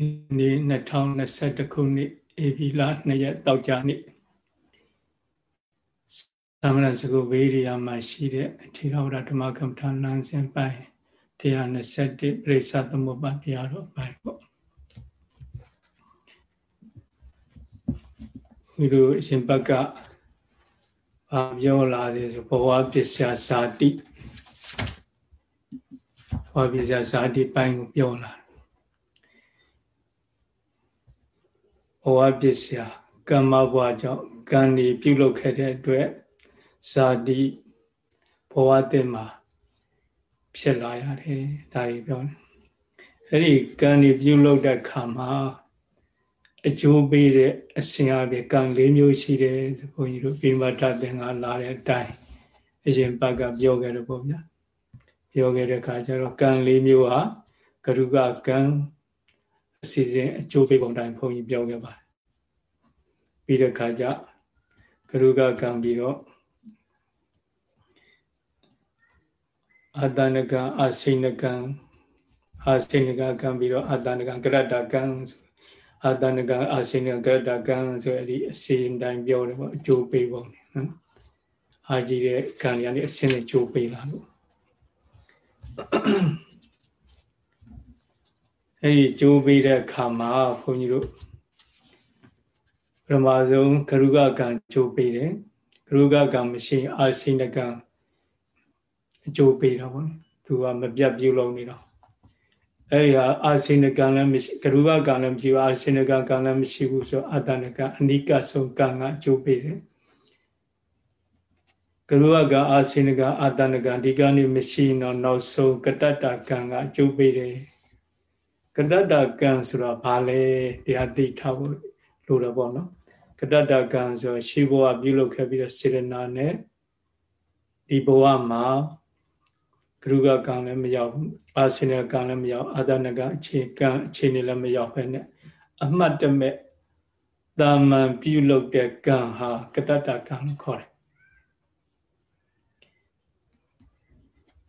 ဒီနေ့2021ခုနှစ်ဧပြီလ2ရက်တောက်ကြနေ့သမဏစကုဘေးရိယာမှာရှိတဲ့ထေရဝါဒဓမ္မကမ္မထာလမ်းစဉ်ပိုင်း121ပြိဿသမုပ္ပါတရားတော်ပိုင်းပေါ့ဒီလိုအရှင်ဘက်ကဘာပြောလာတယ်ဆိုဘဝပစ္စယဇာတိဘဝပစ္စယဇာတိပိုင်းကိုပြောလာ ဘဝပစ္စယကမ္မဘဝကြောင့်ကံဒီပြုလုပ်ခဲ့တဲ့အတွက်ဇာတိဘဝတင်မှာဖြစ်လာရတယ်ဒါတွေပြောတယ်အဲ့ဒီကံဒီပြုလုပ်တဲ့ခါမှာအကျိုးပေးတဲ့အစဉ်အပြေကံ၄မျိုးရှိတယ်ဘုန်းကြီးတို့ပိမတသင်္ကလာတဲ့အတိုင်းအရင်ဘက်ကပြောခဲ့တယ်ပေါ့ဗျာပြောခဲ့တဲ့အခါကျတော့ကံ၄မျိုးဟာကရုကကံ အစီအစဉ်အကျိုးပေးပုံတိုင်းဘုန်းကြီးပြောခဲ့ပါတယ်ပြီးတဲ့အခါကျကရုကကံပြီးတော့အာတနကံအစိဏကံအာစိဏကကံပြီးတော့အာတနကံကရတ္တကံအာတနကံအာစိဏကရတ္တကံဆိုရဒီအစီအတိုင်းပြောတယ်ပေါ့အကျိုးပေးပုံနော်အာကြီးတဲ့ကံတွေကနေအစင်းနဲ့ကျိုးပေးလာလို့ အဲဒီကျိုးပေးတဲ့အခါမှာဘုန်းကြီးတို့ပထမဆုံးကရုကကံကျိုးပေးတယ်ကရုကကံမရှိအာစိဏကံအကျိုးပေးတာပေါ့သူကမပြတ်ပြုလုပ်နေတော့အဲ့ဒီဟာအာစိဏကံလည်းမရှိကရုကကံလည်းမရှိဘူးအာစိဏကံကံလည်းမရှိဘူးဆိုအတ္တနကအနိကဆုံးကံကအကျိုးပေးတယ်ကရုကကအာစိဏကအတ္တနကဒီကံနေမရှိတော့နောက်ဆုံးကတ္တတကံကအကျိုးပေးတယ် ကတ္တတကံဆိုတာဘာလဲတရားသိထားဖို့လိုတယ်ပေါ့နော်ကတ္တတကံဆိုရှေးဘဝပြုလုပ်ခဲ့ပြီးတော့စေရနာနဲ့ဒီဘဝမှာကရုကကံလည်းမရောက်ဘူးအာစိနကံလည်းမရောက်အာဒနကအခြေကံအခြေနေလည်းမရောက်ပဲနဲ့အမှတ်တမဲ့တာမန်ပြုလုပ်တဲ့ကံဟာကတ္တတကံလို့ခေါ်တယ်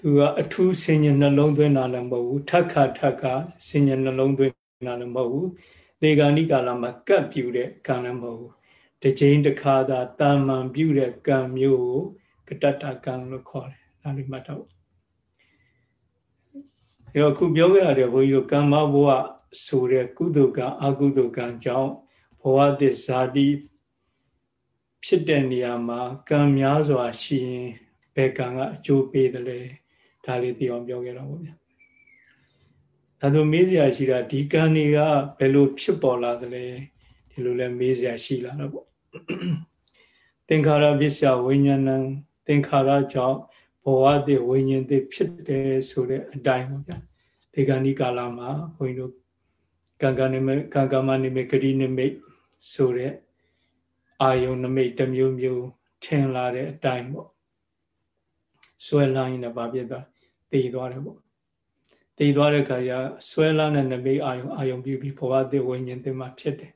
သူကအထူးစဉ္ညာနှလုံးသွင်းတာလည်းမဟုတ်ဘူးထက်ခါထက်ခါစဉ္ညာနှလုံးသွင်းတာလည်းမဟုတ်ဘူးဒေဂာနိကာလမှာကပ်ပြူတဲ့ကံလည်းမဟုတ်ဘူးတစ်ချိန်တစ်ခါသာတာမန်ပြုတဲ့ကံမျိုးကိုကတ္တတကံလို့ခေါ်တယ်ဒါလေးမှတ်တော့အဲတော့ခုပြောခဲ့ရတယ်ဘုန်းကြီးတို့ကမ္မဘဝဆိုတဲ့ကုသိုလ်ကံအကုသိုလ်ကံကြောင့်ဘဝသစ္စာတိဖြစ်တဲ့နေရာမှာကံများစွာရှိရင်ဘယ်ကံကအကျိုးပေးတယ်လဲ ဒါလေးသိအောင်ပြောခဲ့တော့ဗောဗျာဒါဆိုမေးစရာရှိတာဒီကံတွေကဘယ်လိုဖြစ်ပေါ်လာတယ်လဲဒီလိုလဲမေးစရာရှိလာတော့ဗောသင်္ခါရပစ္စယဝိညာဏံသင်္ခါရကြောင့်ဘဝတည်ဝိညာဉ်တည်ဖြစ်တယ်ဆိုတဲ့အတိုင်းပေါ့ဗျာဒီကဏီကာလမှာဘုန်းကြီးတို့ကံကနိမေကံကမနိမေဂရိနိမိတ်ဆိုတဲ့အာယုန်နိမိတ်တစ်မျိုးမျိုးထင်လာတဲ့အတိုင်းပေါ့ဆွဲလာရင်လည်းဗာပြသွား တည်သွားတယ်ပေါ့တည်သွားတဲ့ခါကျဆွဲလာတဲ့နိမိတ်အာယုန်အာယုန်ပြုပြီးဘဝတည်ဝိညာဉ်တည်မှာဖြစ်တယ်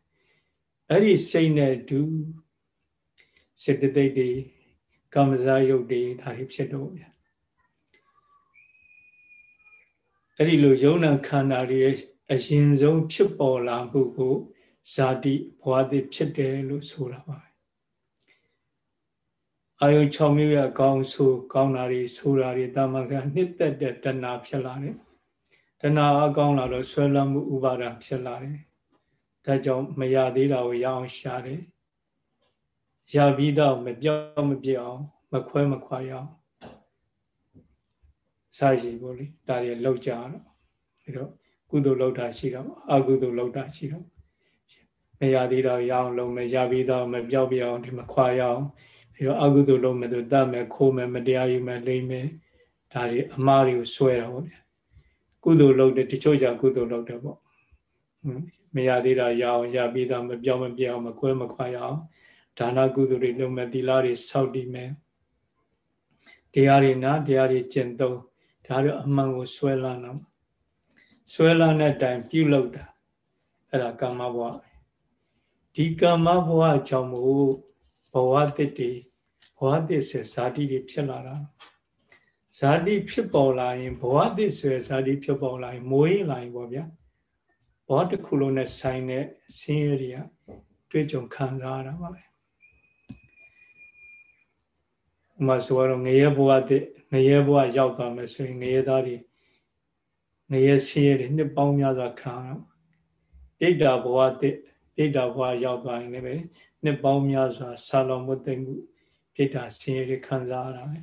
အဲ့ဒီစိတ်နဲ့တူစေတသိက်တွေကမ္မဇာယုတ်တွေဒါတွေဖြစ်တော့ဗျာအဲ့ဒီလိုယုံနာခန္ဓာတွေအရင်ဆုံးဖြစ်ပေါ်လာမှုကိုဇာတိဘဝတိဖြစ်တယ်လို့ဆိုတာပါပဲ အာယု6မျိုးရကောင်းဆိုကောင်းတာတွေဆိုတာတွေတာမန်ကနှစ်သက်တဲ့တဏှာဖြစ်လာတယ်တဏှာအကောင်းလာတော့ဆွဲလမ်းမှုဥပါဒံဖြစ်လာတယ်ဒါကြောင့်မရသေးတာကိုရအောင်ရှာတယ်ရပြီးတော့မပြောင်းမပြောင်းမခွဲမခွာရအောင်စာရှိပေါ့လေဒါတွေလောက်ကြတော့အဲတော့ကုသိုလ်လောက်တာရှိတော့အကုသိုလ်လောက်တာရှိတော့မရသေးတော့ရအောင်လုံးမယ်ရပြီးတော့မပြောက်ပြောင်းဒီမခွာရအောင် ပြီးတော့အကုသိုလ်လုံးမယ်သူတတ်မယ်ခိုးမယ်မတရားယူမယ်လိမ့်မယ်ဒါတွေအမှားတွေကိုဆွဲတာပေါ့ဗျကုသိုလ်လုပ်တယ်တချို့ကြကုသိုလ်လုပ်တယ်ပေါ့မရသေးတာရအောင်ရပြီးတော့မပြောင်းမပြောင်းမကွဲမခွာရအောင်ဒါနကုသိုလ်တွေလုပ်မယ်သီလတွေစောင့်တည်မယ်တရားတွေနာတရားတွေကျင့်သုံးဒါတော့အမှန်ကိုဆွဲလန်းတော့ဆွဲလန်းတဲ့အတိုင်းပြုလုပ်တာအဲ့ဒါကာမဘဝဒီကာမဘဝကြောင့်မို့ဘဝတစ်တွေဘ ဝတစ်ဆွေဇာတိတွေဖြစ်လာတာဇာတိဖြစ်ပေါ်လာရင်ဘဝတစ်ဆွေဇာတိဖြစ်ပေါ်လာရင်မွေးလာရင်ပေါ့ဗျာဘောတစ်ခုလုံးနဲ့ဆိုင်တဲ့ဆင်းရဲတွေကတွေ့ကြုံခံစားရတာပါပဲဥမာဆိုတော့ငရဲဘဝတဲ့ငရဲဘဝရောက်သွားမယ်ဆိုရင်ငရဲသားတွေငရဲဆင်းရဲတွေနှစ်ပေါင်းများစွာခံရတော့ပြိတ္တာဘဝတဲ့ပြိတ္တာဘဝရောက်သွားရင်လည်းပဲနှစ်ပေါင်းများစွာဆာလောင်မသိမှု ပြိတ္တာဆင်းရဲတွေခံစားရတာပဲ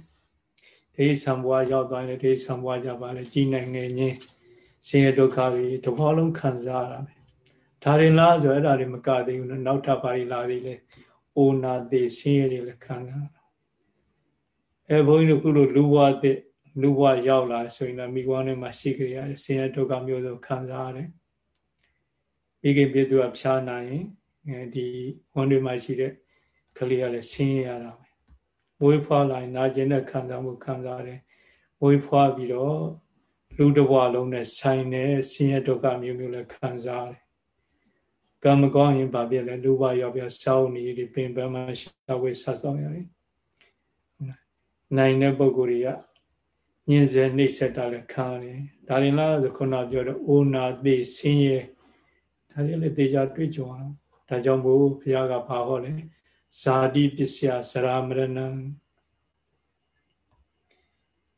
ဒိဋ္ဌဆံဘဝရောက်သွားရင်ဒိဋ္ဌဆံဘဝကြပါလေကြီးနိုင်ငယ်ချင်းဆင်းရဲဒုက္ခတွေတစ်ဘောလုံးခံစားရတာပဲဒါရင်လားဆိုအဲ့ဒါတွေမကသေးဘူးနော်နောက်ထပ်ပါရီလာသေးလေအိုနာသေးဆင်းရဲတွေလည်းခံစားရတာအဲဘုန်းကြီးတို့ခုလိုလူဘဝတဲ့လူဘဝရောက်လာဆိုရင်လည်းမိကွားနဲ့မှရှိကြရတယ်ဆင်းရဲဒုက္ခမျိုးစုံခံစားရတယ်မိခင်ပြည့်သူကဖြားနိုင်ရင်ဒီဝန်တွေမှာရှိတဲ့ကလေးကလည်းဆင်းရဲရတာပဲ မွေးဖွားလာရင်နာကျင်တဲ့ခံစားမှုခံစားရတယ်မွေးဖွားပြီးတော့လူတစ်ဘဝလုံးနဲ့ဆိုင်တဲ့ဆင်းရဲဒုက္ခမျိုးမျိုးလည်းခံစားရတယ်ကံမကောင်းရင်ဗာပြလဲလူဘဝရောက်ပြစောင်းနေဒီပင်ပန်းမှရှာဝေဆဆောင်းရတယ်နိုင်တဲ့ပုံကိုယ်တွေကညင်စေနှိမ့်ဆက်တာလည်းခံရတယ်ဒါရင်လားဆိုခုနပြောတဲ့အိုနာသိဆင်းရဲဒါတွေလည်းတေချာတွေ့ကြုံအောင်ဒါကြောင့်မို့ဘုရားကဘာဟောလဲ ဇာတိပစ္စယစရာမရဏံ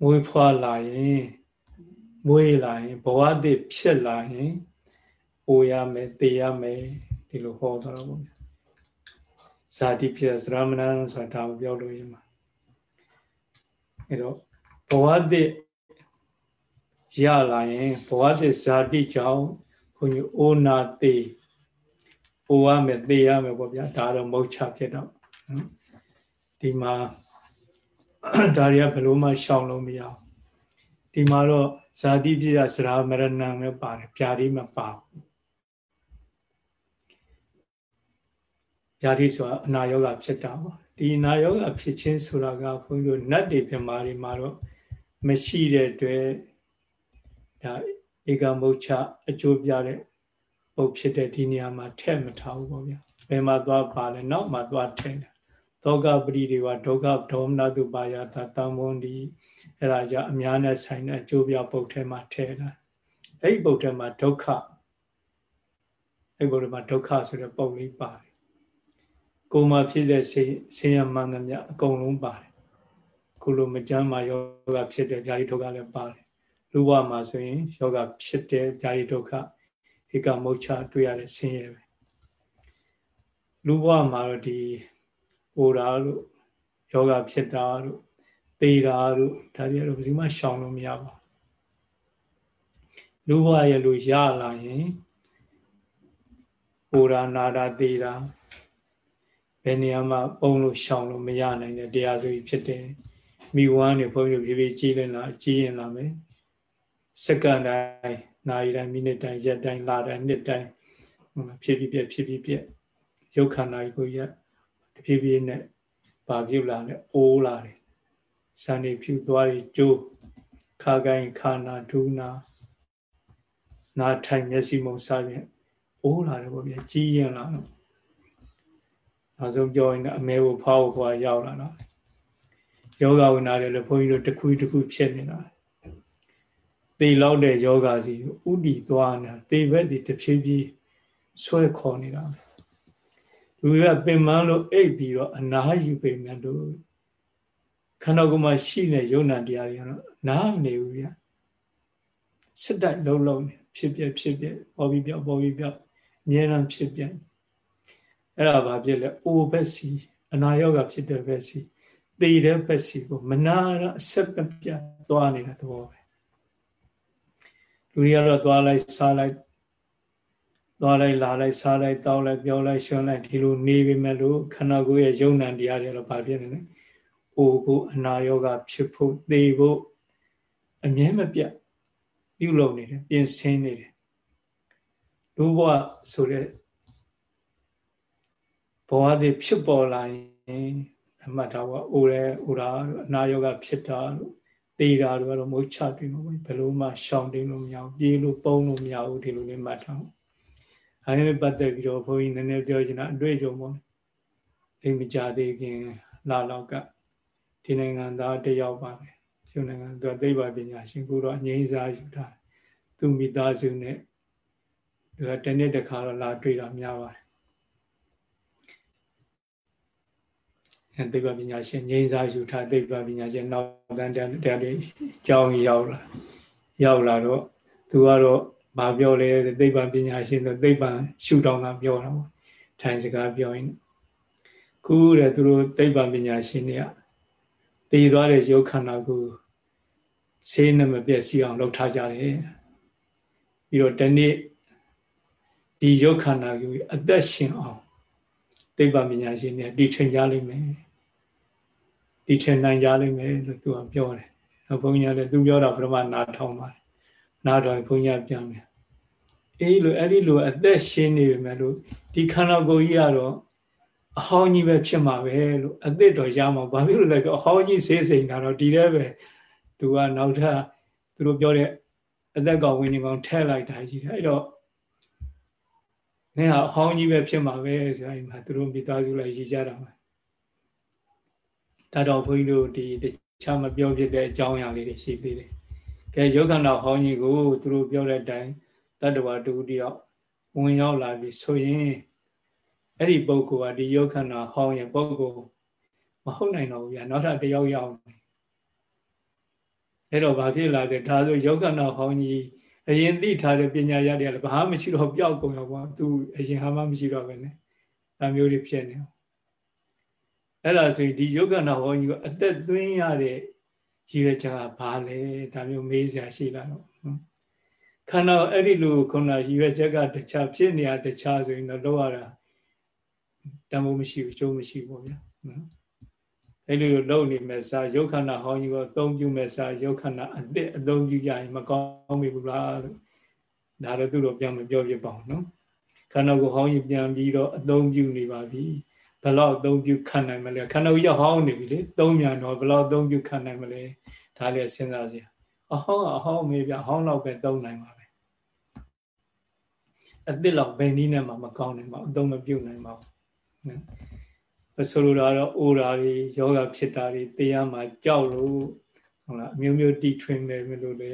မွေးဖွားလာရင်မွေးလာရင်ဘဝတည်ဖြစ်လာရင်အိုရမယ်တေရမယ်ဒီလိုဟောတာတော့ဗျာဇာတိပစ္စယစရာမရဏံဆိုတာဒါကိုပြောလို့ရမှာအဲတော့ဘဝတည်ရလာရင်ဘဝတည်ဇာတိကြောင့်ဘုန်းကြီးအိုနာသေးအို ရမယ်သေရမယ်ပေါ့ဗျာဒါတော့မုတ်ချဖြစ်တော့ဒီမှာဒါတွေကဘယ်လိုမှရှောင်လို့မရအောင်ဒီမှာတော့ဇာတိပြည့်စရာမရဏံပဲပါတယ်ဗျာတိမပါဘူးဗျာတိဆိုတာအနာယောဂဖြစ်တာပေါ့ဒီအနာယောဂဖြစ်ခြင်းဆိုတာကဘုန်းကြီးတို့နတ်တွေပြမာတွေမှာတော့မရှိတဲ့အတွက်ဒါဧကမုတ်ချအကျိုးပြတဲ့ ပုတ်ဖြစ်တဲ့ဒီနေရာမှာထည့်မထားဘူးပေါ့ဗျာဘယ်မှာသွားပါလဲနောက်မှာသွားထည့်တယ်သောကပရိဒေဝဒုက္ခဒေါမနတုပါယတာတံမွန်ဒီအဲ့ဒါကြအများနဲ့ဆိုင်တဲ့အကျိုးပြပုတ်ထဲမှာထည့်တာအဲ့ဒီပုတ်ထဲမှာဒုက္ခအဲ့ပုတ်ထဲမှာဒုက္ခဆိုတဲ့ပုတ်လေးပါတယ်ကိုယ်မှာဖြစ်တဲ့ဆင်းဆင်းရဲမှန်သမျှအကုန်လုံးပါတယ်ခုလိုမကြမ်းမာယောဂဖြစ်တဲ့ဗျာတိဒုက္ခလည်းပါတယ်လူဘဝမှာဆိုရင်ယောဂဖြစ်တဲ့ဗျာတိဒုက္ခ ဧကမုတ်ချတွေ့ရတဲ့ဆင်းရဲပဲလူဘဝမှာတော့ဒီအိုတာတို့ယောဂဖြစ်တာတို့သေတာတို့ဒါတွေတော့ဘယ်သူမှရှောင်လို့မရပါဘူးလူဘဝရဲ့လူရလာရင်အိုတာနာတာသေတာဘယ်နေရာမှာပုံလို့ရှောင်လို့မရနိုင်တဲ့တရားဆိုပြီးဖြစ်တယ်မိဝမ်းနေဘုန်းကြီးတို့ဖြည်းဖြည်းကြီးလင်းလာကြီးရင်လာမယ်စက္ကန့်တိုင်း နာရီတိုင်းမိနစ်တိုင်းရက်တိုင်းလတိုင်းနှစ်တိုင်းဖြစ်ပြီးပြက်ဖြစ်ပြီးပြက်ရုပ်ခန္ဓာကိုရက်တဖြည်းဖြည်းနဲ့ပါပြုတ်လာတယ်အိုးလာတယ်စံနေဖြူသွားပြီးကျိုးခါကိုင်းခါနာဒူနာနာထိုင်မျက်စိမုံစားရင်အိုးလာတယ်ပေါ့ဗျာကြီးရင်လာတော့နောက်ဆုံးပြောရင်အမဲကိုဖောက်ဖို့ရောက်လာတော့ယောဂဝိနာတွေလည်းဘုန်းကြီးတို့တစ်ခုတစ်ခုဖြစ်နေတာ သေလောက်တဲ့ယောဂစီဥတီသွားနေတာသေဘက်ဒီတဖြည်းဖြည်းဆွဲခေါ်နေတာလူကပင်မလို့အိပ်ပြီးတော့အနာယူပေမဲ့တို့ခန္ဓာကိုယ်မှာရှိတဲ့ယုံနာတရားတွေကတော့နားမနေဘူးဗျာစစ်တိုက်လုံးလုံးဖြစ်ပြဖြစ်ပြပေါ်ပြီးပြောက်ပေါ်ပြီးပြောက်အများအားဖြစ်ပြအဲ့ဒါဘာဖြစ်လဲအိုဘက်စီအနာယောဂဖြစ်တဲ့ဘက်စီသေတဲ့ဘက်စီကိုမနာအဆက်ပြတ်သွားနေတဲ့သဘောပဲ လူတွေကတော့သွားလိုက်စားလိုက်သွားလိုက်လာလိုက်စားလိုက်တောက်လိုက်ပြောလိုက်ရှွန်းလိုက်ဒီလိုနေပေမဲ့လို့ခန္ဓာကိုယ်ရဲ့ယုံ nant တရားတွေတော့ဘာဖြစ်နေလဲ။အိုဖို့အနာယောဂဖြစ်ဖို့သေဖို့အမြဲမပြတ်ပြုလုပ်နေတယ်ပြင်ဆင်နေတယ်။လူဘဝဆိုတဲ့ဘဝတွေဖြစ်ပေါ်လာရင်အမှတ်ထားပါအိုရဲအိုတာအနာယောဂဖြစ်တာလို့ သေတာတို့ကတော့မဟုတ်ချပြီမဟုတ်ဘယ်လိုမှရှောင်တင်းလို့မရဘူးပြေးလို့ပုံလို့မရဘူးဒီလိုလေးမှတ်ထားအဲဒါပတ်သက်ပြီးတော့ဘုန်းကြီးနည်းနည်းပြောချင်တာအတွေ့အကြုံပေါ့အိမ်မကြသေးခင်လာလောက်ကဒီနိုင်ငံသားတယောက်ပါပဲကျုံနိုင်ငံသူသိပ္ပံပညာရှင်ကူတော့ငြိမ်းစားယူတာသူမိသားစုနဲ့သူကတနေ့တစ်ခါတော့လာတွေ့တာများပါတယ် အဲသိပ္ပံပညာရှင်ငြိမ်းစားယူထားသိပ္ပံပညာရှင်နောက်တန်းတရားတွေကြောင်းရောက်လာရောက်လာတော့သူကတော့မပြောလဲသိပ္ပံပညာရှင်ဆိုသိပ္ပံရှုထောင့်ကပြောတာပေါ့ထိုင်စကားပြောရင်ခုတဲ့သူတို့သိပ္ပံပညာရှင်တွေကတည်သွားတဲ့ရုပ်ခန္ဓာကိုဆေးနဲ့မပြည့်စည်အောင်လုပ်ထားကြတယ်ပြီးတော့တနေ့ဒီရုပ်ခန္ဓာကိုအသက်ရှင်အောင် သိပ္ပံပညာရှင်တွေဒီထင်ကြလိမ့်မယ်ဒီထင်နိုင်ကြလိမ့်မယ်လို့သူကပြောတယ်ဘုန်းကြီးကလည်းသူပြောတာပထမနားထောင်ပါတယ်နားထောင်ဘုန်းကြီးပြန်ပြန်အေးလို့အဲ့ဒီလိုအသက်ရှင်နေပြီမဲ့လို့ဒီခန္ဓာကိုယ်ကြီးကတော့အဟောင်းကြီးပဲဖြစ်မှာပဲလို့အသက်တော်ရမှာဘာဖြစ်လို့လဲဆိုအဟောင်းကြီးဆေးစိန်တာတော့ဒီထဲပဲသူကနောက်ထပ်သူတို့ပြောတဲ့အသက်ကောင်ဝိညာဉ်ကောင်ထဲလိုက်တာကြီးတယ်အဲ့တော့ နင်ဟာအဟောင်းကြီးပဲဖြစ်မှာပဲဆိုရင်မှာသူတို့မိသားစုလိုက်ရည်ကြတာမှာဒါတော့ဘုန်းကြီးတို့ဒီတခြားမပြောဖြစ်တဲ့အကြောင်းအရာလေးတွေရှိသေးတယ်ကဲယောဂနာဟောင်းကြီးကိုသူတို့ပြောတဲ့အတိုင်းတတ္တဝါတူတယောက်ဝင်ရောက်လာပြီဆိုရင်အဲ့ဒီပုဂ္ဂိုလ်ကဒီယောဂနာဟောင်းရဲ့ပုဂ္ဂိုလ်မဟုတ်နိုင်တော့ဘူးဗျာနောက်ထပ်တယောက်ရောက်နေအဲ့တော့ဘာဖြစ်လာလဲဒါဆိုယောဂနာဟောင်းကြီး အရင်သိထားတဲ့ပညာရတွေကလည်းဘာမှမရှိတော့ပျောက်ကုန်ရောပေါ့သူအရင်ဟာမှမရှိတော့ပဲねဒါမျိုးတွေဖြစ်နေအဲ့ဒါဆိုရင်ဒီယောဂနာဟောင်းကြီးကအသက်သွင်းရတဲ့ရည်ရွယ်ချက်ကဘာလဲဒါမျိုးမေးစရာရှိလာတော့ခန္ဓာအဲ့ဒီလိုခုနရည်ရွယ်ချက်ကတခြားဖြစ်နေရတခြားဆိုရင်တော့လောက်ရတာတမိုးမရှိဘူးကျိုးမရှိဘူးဗျာနော် အဲ့လိုလုံနေမဲ့စာယုတ်ခန္ဓာဟောင်းကြီးကိုအသုံးပြုမဲ့စာယုတ်ခန္ဓာအစ်စ်အသုံးပြုကြရင်မကောင်းပြီဘူးလားလို့ဒါတော့သူတို့ပြန်မပြောပြပါဘူးနော်ခန္ဓာကိုဟောင်းကြီးပြန်ပြီးတော့အသုံးပြုနေပါပြီဘလောက်အသုံးပြုခံနိုင်မလဲခန္ဓာကိုရဟောင်းနေပြီလေသုံးမြန်တော့ဘလောက်အသုံးပြုခံနိုင်မလဲဒါလည်းစဉ်းစားစရာအဟောင်းအဟောင်းမေးပြအဟောင်းတော့ပဲသုံးနိုင်ပါပဲအစ်စ်လောက်ဘယ်နည်းနဲ့မှမကောင်းနိုင်ပါဘူးအသုံးမပြုနိုင်ပါဘူး ဆိုလိုတာတော့အိုတာတွေယောဂဖြစ်တာတွေတရားမှာကြောက်လို့ဟုတ်လားအမျိုးမျိုးတီထွင်တယ်မလို့လေ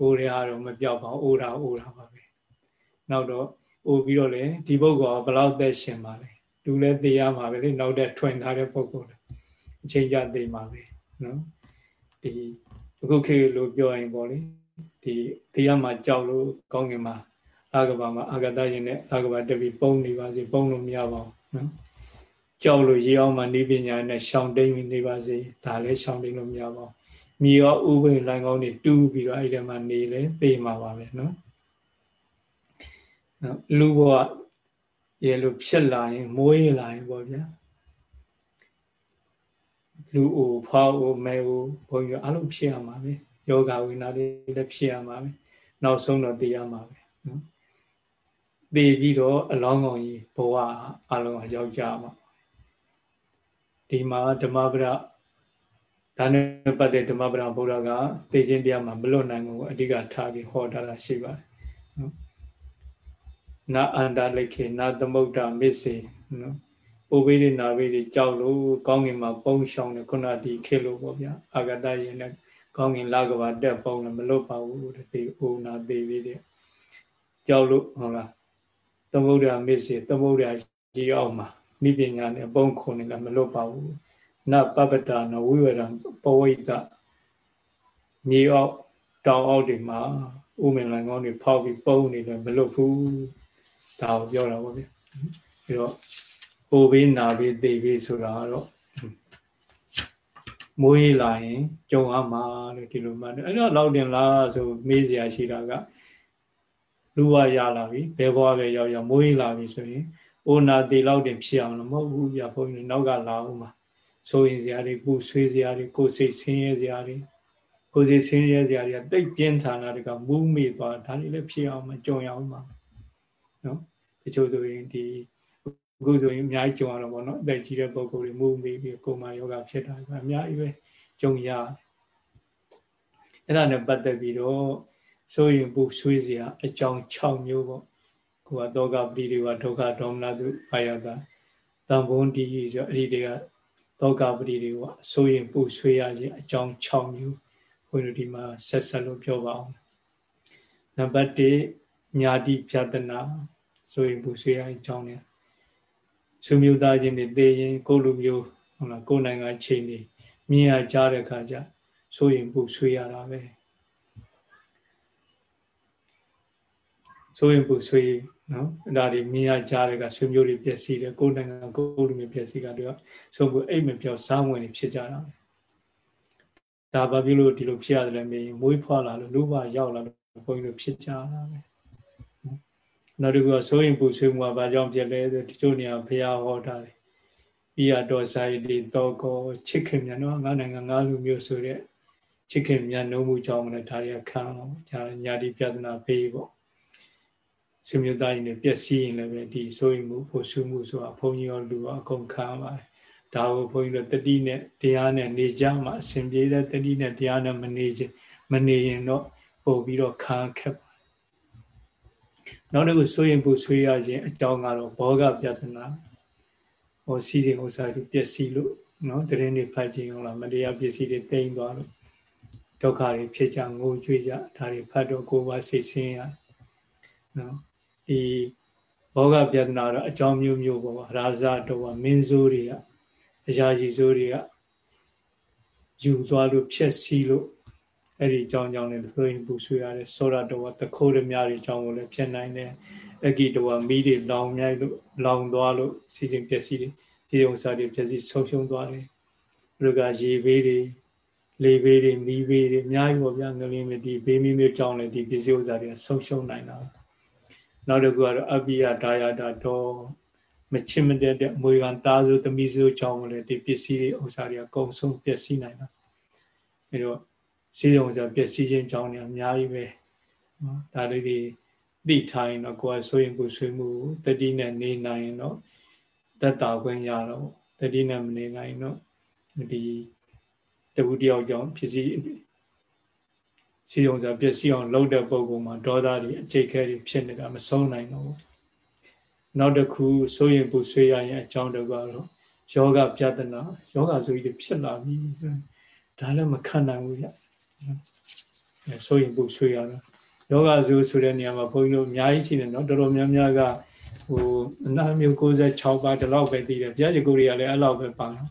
အိုရကတော့မပြောက်ပါဘူးအိုတာအိုတာပါပဲနောက်တော့အိုပြီးတော့လေဒီပုဂ္ဂိုလ်ကဘလောက်သက်ရှင်ပါလဲလူလည်းသိရမှာပဲလေနောက်တဲ့ထွင်ထားတဲ့ပုဂ္ဂိုလ်အချိန်ကြသိမှာပဲနော်ဒီအခုခေတ်လို့ပြောရင်ပေါ့လေဒီတရားမှာကြောက်လို့ကောင်းကင်မှာအာဂဘာမှာအာဂတရင်နဲ့အာဂဘာတက်ပြီးပုံနေပါစေပုံလို့မရပါဘူးနော် ကြောက်လို့ရေအောင်မှနေပညာနဲ့ရှောင်တိန်နေပါစေဒါလည်းရှောင်တိန်လို့မရပါဘူးမြေရောဥပိန်လိုင်းကောင်းတွေတူးပြီးတော့အဲ့ဒီမှာနေလေပေးမှာပါပဲနော်နော်လူဘဝရေလိုဖြစ်လာရင်မိုးရလာရင်ပေါ့ဗျာလူအိုဖောက်အိုမဲအိုဘုံရအလုံးဖြစ်ရမှာပဲယောဂဝိနာတွေလည်းဖြစ်ရမှာပဲနောက်ဆုံးတော့သိရမှာပဲနော်သိပြီးတော့အလောင်းကောင်ကြီးဘဝအလုံးအရောက်ကြမှာ ဒီမှာဓမ္မပဒဒါနဲ့ပတ်သက်ဓမ္မပဒဘုရားကသိချင်းတရားမှာမလွတ်နိုင်ဘူးအဓိကထားပြီးဟောထားတာရှိပါတယ်နော်နာအန္တလိခေနာသမုဒ္ဒမစ္စေနော်အိုဘေးတွေနာဘေးတွေကြောက်လို့ကောင်းကင်မှာပုံရှောင်းတယ်ခုနဒီခေလို့ပေါ့ဗျာအာဂတရင်နဲ့ကောင်းကင်လာကဘာတက်ပုံလည်းမလွတ်ပါဘူးတဲ့ဒီအိုနာသေးဘေးတွေကြောက်လို့ဟုတ်လားသမုဒ္ဒမစ္စေသမုဒ္ဒကြီးအောင်မှာ မိပညာနဲ့ပုံခုန်နေလည်းမလွတ်ပါဘူးနပပတနဝိဝရံပဝိတမြေအောက်တောင်အောက်တွေမှာဥမင်လန်ကောင်းတွေဖောက်ပြီးပုံနေလည်းမလွတ်ဘူးဒါကိုပြောတာပေါ့ဗျပြီးတော့ဟိုဘေးနာဘေးသိဘေးဆိုတာကတော့မိုးရေလာရင်ကြုံရမှာလို့ဒီလိုမှအဲ့တော့လောက်တင်လားဆိုမေးစရာရှိတာကလူဝရလာပြီဘယ်ဘဝပဲရောက်ရောက်မိုးရေလာပြီဆိုရင် အိုနာတေလောက်တင်ဖြစ်အောင်လို့မဟုတ်ဘူးပြဘုန်းကြီးနောက်ကလာဦးမှာဆိုရင်စရာတွေပူဆွေးစရာတွေကိုစိတ်ဆင်းရဲစရာတွေကိုစိတ်ဆင်းရဲစရာတွေကတိတ်ပြင်းထန်တာတွေကမူးမိသွားဒါတွေလည်းဖြစ်အောင်မကြုံရအောင်ပါနော်တချို့ဆိုရင်ဒီအခုဆိုရင်အများကြီးကြုံရတော့ဗောနော်အသက်ကြီးတဲ့ပုဂ္ဂိုလ်တွေမူးမိပြီးကိုယ်မှာယောဂဖြစ်တာကအများကြီးပဲကြုံရအဲ့ဒါနဲ့ပတ်သက်ပြီးတော့ဆိုရင်ပူဆွေးစရာအကြောင်း6မျိုးပေါ့ ကိုယ်ကတောကပရိဒီဝဒုက္ခဒေါမနတုအာယတာတံဘုံဒီဆိုအဲ့ဒီတွေကတောကပရိဒီဝဆိုရင်ပူဆွေးရခြင်းအကြောင်း6မျိုးဘုန်းကြီးတို့ဒီမှာဆက်ဆက်လို့ပြောပါအောင်နံပါတ်1 ညာတိပြဒနာဆိုရင်ဘူးဆွေးရအကြောင်းเนี่ยဆွေမျိုးသားချင်းတွေသိရင်ကိုလူမျိုးဟုတ်လားကိုနိုင်ငံချိန်နေမြင်ရကြားတဲ့ခါကျဆိုရင်ဘူးဆွေးရတာပဲဆိုရင်ဘူးဆွေး နော်အဲ့ဒါတွေမြင်ရကြားတဲ့ကဆွေမျိုးတွေပျက်စီးတယ်ကိုနိုင်ငံကိုလူမျိုးပျက်စီးတာတွေကဆိုဘူးအိတ်မပြောစားဝင်နေဖြစ်ကြတာပဲဒါဘာဖြစ်လို့ဒီလိုဖြစ်ရတယ်လဲမေးမွေးဖွားလာလို့လူဘရောက်လာလို့ဘုန်းကြီးတို့ဖြစ်ကြတာပဲနောက်တစ်ခုကစိုးရင်ပူဆွေးမှုကဘာကြောင့်ဖြစ်လဲဆိုဒီကျိုးနေရာဘုရားဟောတာလေပြီးရတော့ဆိုင်ဒီတော့ကိုချစ်ခင်မြန်တော့ငါနိုင်ငံငါလူမျိုးဆိုတဲ့ချစ်ခင်မြန်နှုံးမှုကြောင့်လည်းဒါတွေကခံအောင်ဂျာညာတိပြဒနာဖေးပေါ့ ဆွေမျိုးသားရင်လည်းပျက်စီးရင်လည်းပဲဒီစိုးရင်မှုပို့ဆွေးမှုဆိုတာဘုန်းကြီးရောလူရောအကုန်ခံပါတယ်ဒါကိုဘုန်းကြီးတို့တတိနဲ့တရားနဲ့နေကြမှာအစဉ်ပြေတဲ့တတိနဲ့တရားနဲ့မနေခြင်းမနေရင်တော့ပို့ပြီးတော့ခံခက်နောက်တစ်ခုဆိုရင်ပူဆွေးရခြင်းအကြောင်းကတော့ဘောဂပြဿနာဟောစီစဉ်ဥစ္စာတွေပျက်စီးလို့နော်တရင်တွေဖတ်ခြင်းဟုတ်လားမတရားပစ္စည်းတွေတိမ့်သွားလို့ဒုက္ခတွေဖြစ်ကြငိုကြွေးကြဒါတွေဖတ်တော့ကိုယ်ပါစိတ်ဆင်းရနော် ဒီဘောဂပြဿနာတော့အကြောင်းမျိုးမျိုးပေါ့ရာဇတော့မင်းစိုးတွေကအရာကြီးစိုးတွေကယူသွားလို့ဖြက်စီးလို့အဲ့ဒီအကြောင်းကြောင့်လည်းဆိုရင်ပူဆွေးရတယ်ဆောရတော်တခိုးရမြတွေအကြောင်းကိုလည်းဖြစ်နိုင်တယ်အဂိတော်မီးတွေလောင်မြိုက်လို့လောင်သွားလို့စီစဉ်ပျက်စီးတယ်ဒီဥစ္စာတွေပျက်စီးဆုံးရှုံးသွားတယ်ဘုရားရေဘေးတွေလေဘေးတွေမီးဘေးတွေအများကြီးပေါ့ဗျာငလင်းမဒီဘေးမီးမျိုးကြောင့်လည်းဒီပစ္စည်းဥစ္စာတွေဆုံးရှုံးနိုင်တာ နောက်တစ်ခုကတော့အပိယဒါယတာတော်မချစ်မတတ်တဲ့အမွေခံသားစုသမီးစုကြောင့်လည်းဒီပစ္စည်းတွေဥစ္စာတွေအကုန်ဆုံးပျက်စီးနိုင်တာအဲတော့စီးရုံဆိုပျက်စီးခြင်းကြောင်းနေအများကြီးပဲနော်ဒါလေးတွေသိထားရင်တော့ကိုယ်ကဆိုရင်ကိုဆွေးမှုတတိနဲ့နေနိုင်ရင်တော့သက်တာခွင့်ရတော့တတိနဲ့မနေနိုင်တော့ဒီတဝူတယောက်ကြောင့်ဖြစ်စီ စီုံစားပျက်စီးအောင်လုပ်တဲ့ပုံကောင်မှာဒေါသတွေအကျိတ်ခဲတွေဖြစ်နေတာမဆုံးနိုင်တော့ဘူးနောက်တစ်ခုဆိုရင်ပူဆွေးရရင်အကြောင်းတော့ကတော့ယောဂပြဒနာယောဂဆိုပြီးဖြစ်လာပြီဒါလည်းမခံနိုင်ဘူးဗျဆိုရင်ပူဆွေးရတာယောဂဇိုးဆိုတဲ့နေရာမှာဘုန်းကြီးတို့အများကြီးရှိတယ်နော်တော်တော်များများကဟိုအနာမျိုး96ပါးဒီလောက်ပဲသိတယ်ဘုရားရှိခိုးတွေကလည်းအဲ့လောက်ပဲပါတော့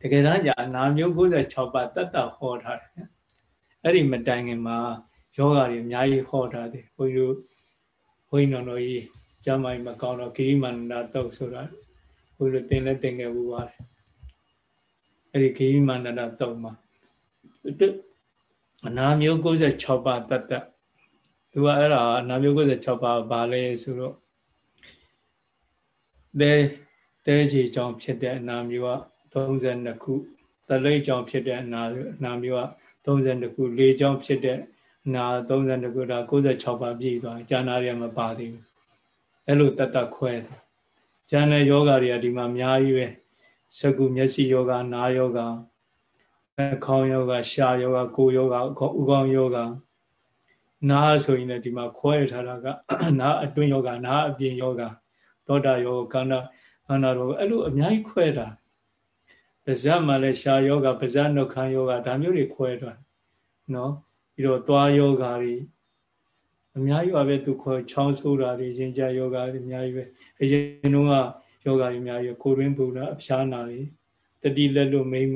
တကယ်တမ်းကျအနာမျိုး96ပါးတတ်တာဟောထားတယ် အဲ့ဒီမတိုင်ခင်မှာယောဂတွေအများကြီးဟောထားတယ်ဘုန်းကြီးတို့ဘုန်းကြီးတော်တို့ကြီးကျမ်းမိုင်မကောင်းတော့ဂိရိမန္တာတုတ်ဆိုတာဘုန်းကြီးတို့သင်လည်းသင်ခဲ့ဘူးပါတယ်အဲ့ဒီဂိရိမန္တာတုတ်မှာအနာမျိုး96ပါးတတ်တတ်သူကအဲ့ဒါအနာမျိုး96ပါးဘာလဲဆိုတော့တဲတဲကြီးကြောင့်ဖြစ်တဲ့အနာမျိုးက32ခုတလိပ်ကြောင့်ဖြစ်တဲ့အနာအနာမျိုးက 32ခုလေကြောင့်ဖြစ်တဲ့အနာ32ခုဒါ96ပါးပြည့်သွားကျန်တာတွေမပါသေးဘူးအဲ့လိုတတ်တတ်ခွဲတယ်ကျန်တဲ့ယောဂတွေကဒီမှာအများကြီးပဲစကုမျက်စိယောဂနာယောဂနှခေါင်းယောဂရှာယောဂကိုယ်ယောဂဥကောင်းယောဂနားဆိုရင်လည်းဒီမှာခွဲထားတာကနားအတွင်းယောဂနားအပြင်ယောဂသောတာယောဂခန္ဓာခန္ဓာတော့အဲ့လိုအများကြီးခွဲတာ ပါဇက်မှာလည်းရှာယောဂပါဇက်နှုတ်ခမ်းယောဂဒါမျိုးတွေခွဲတာနော်ပြီးတော့သွားယောဂတွေအများကြီးပါပဲသူခွဲချောင်းဆိုးတာတွေရင်ကြယောဂတွေအများကြီးပဲအရင်တုန်းကယောဂတွေအများကြီးကိုရင်းပူတာအဖျားနာတွေတတိလက်လို့မိမ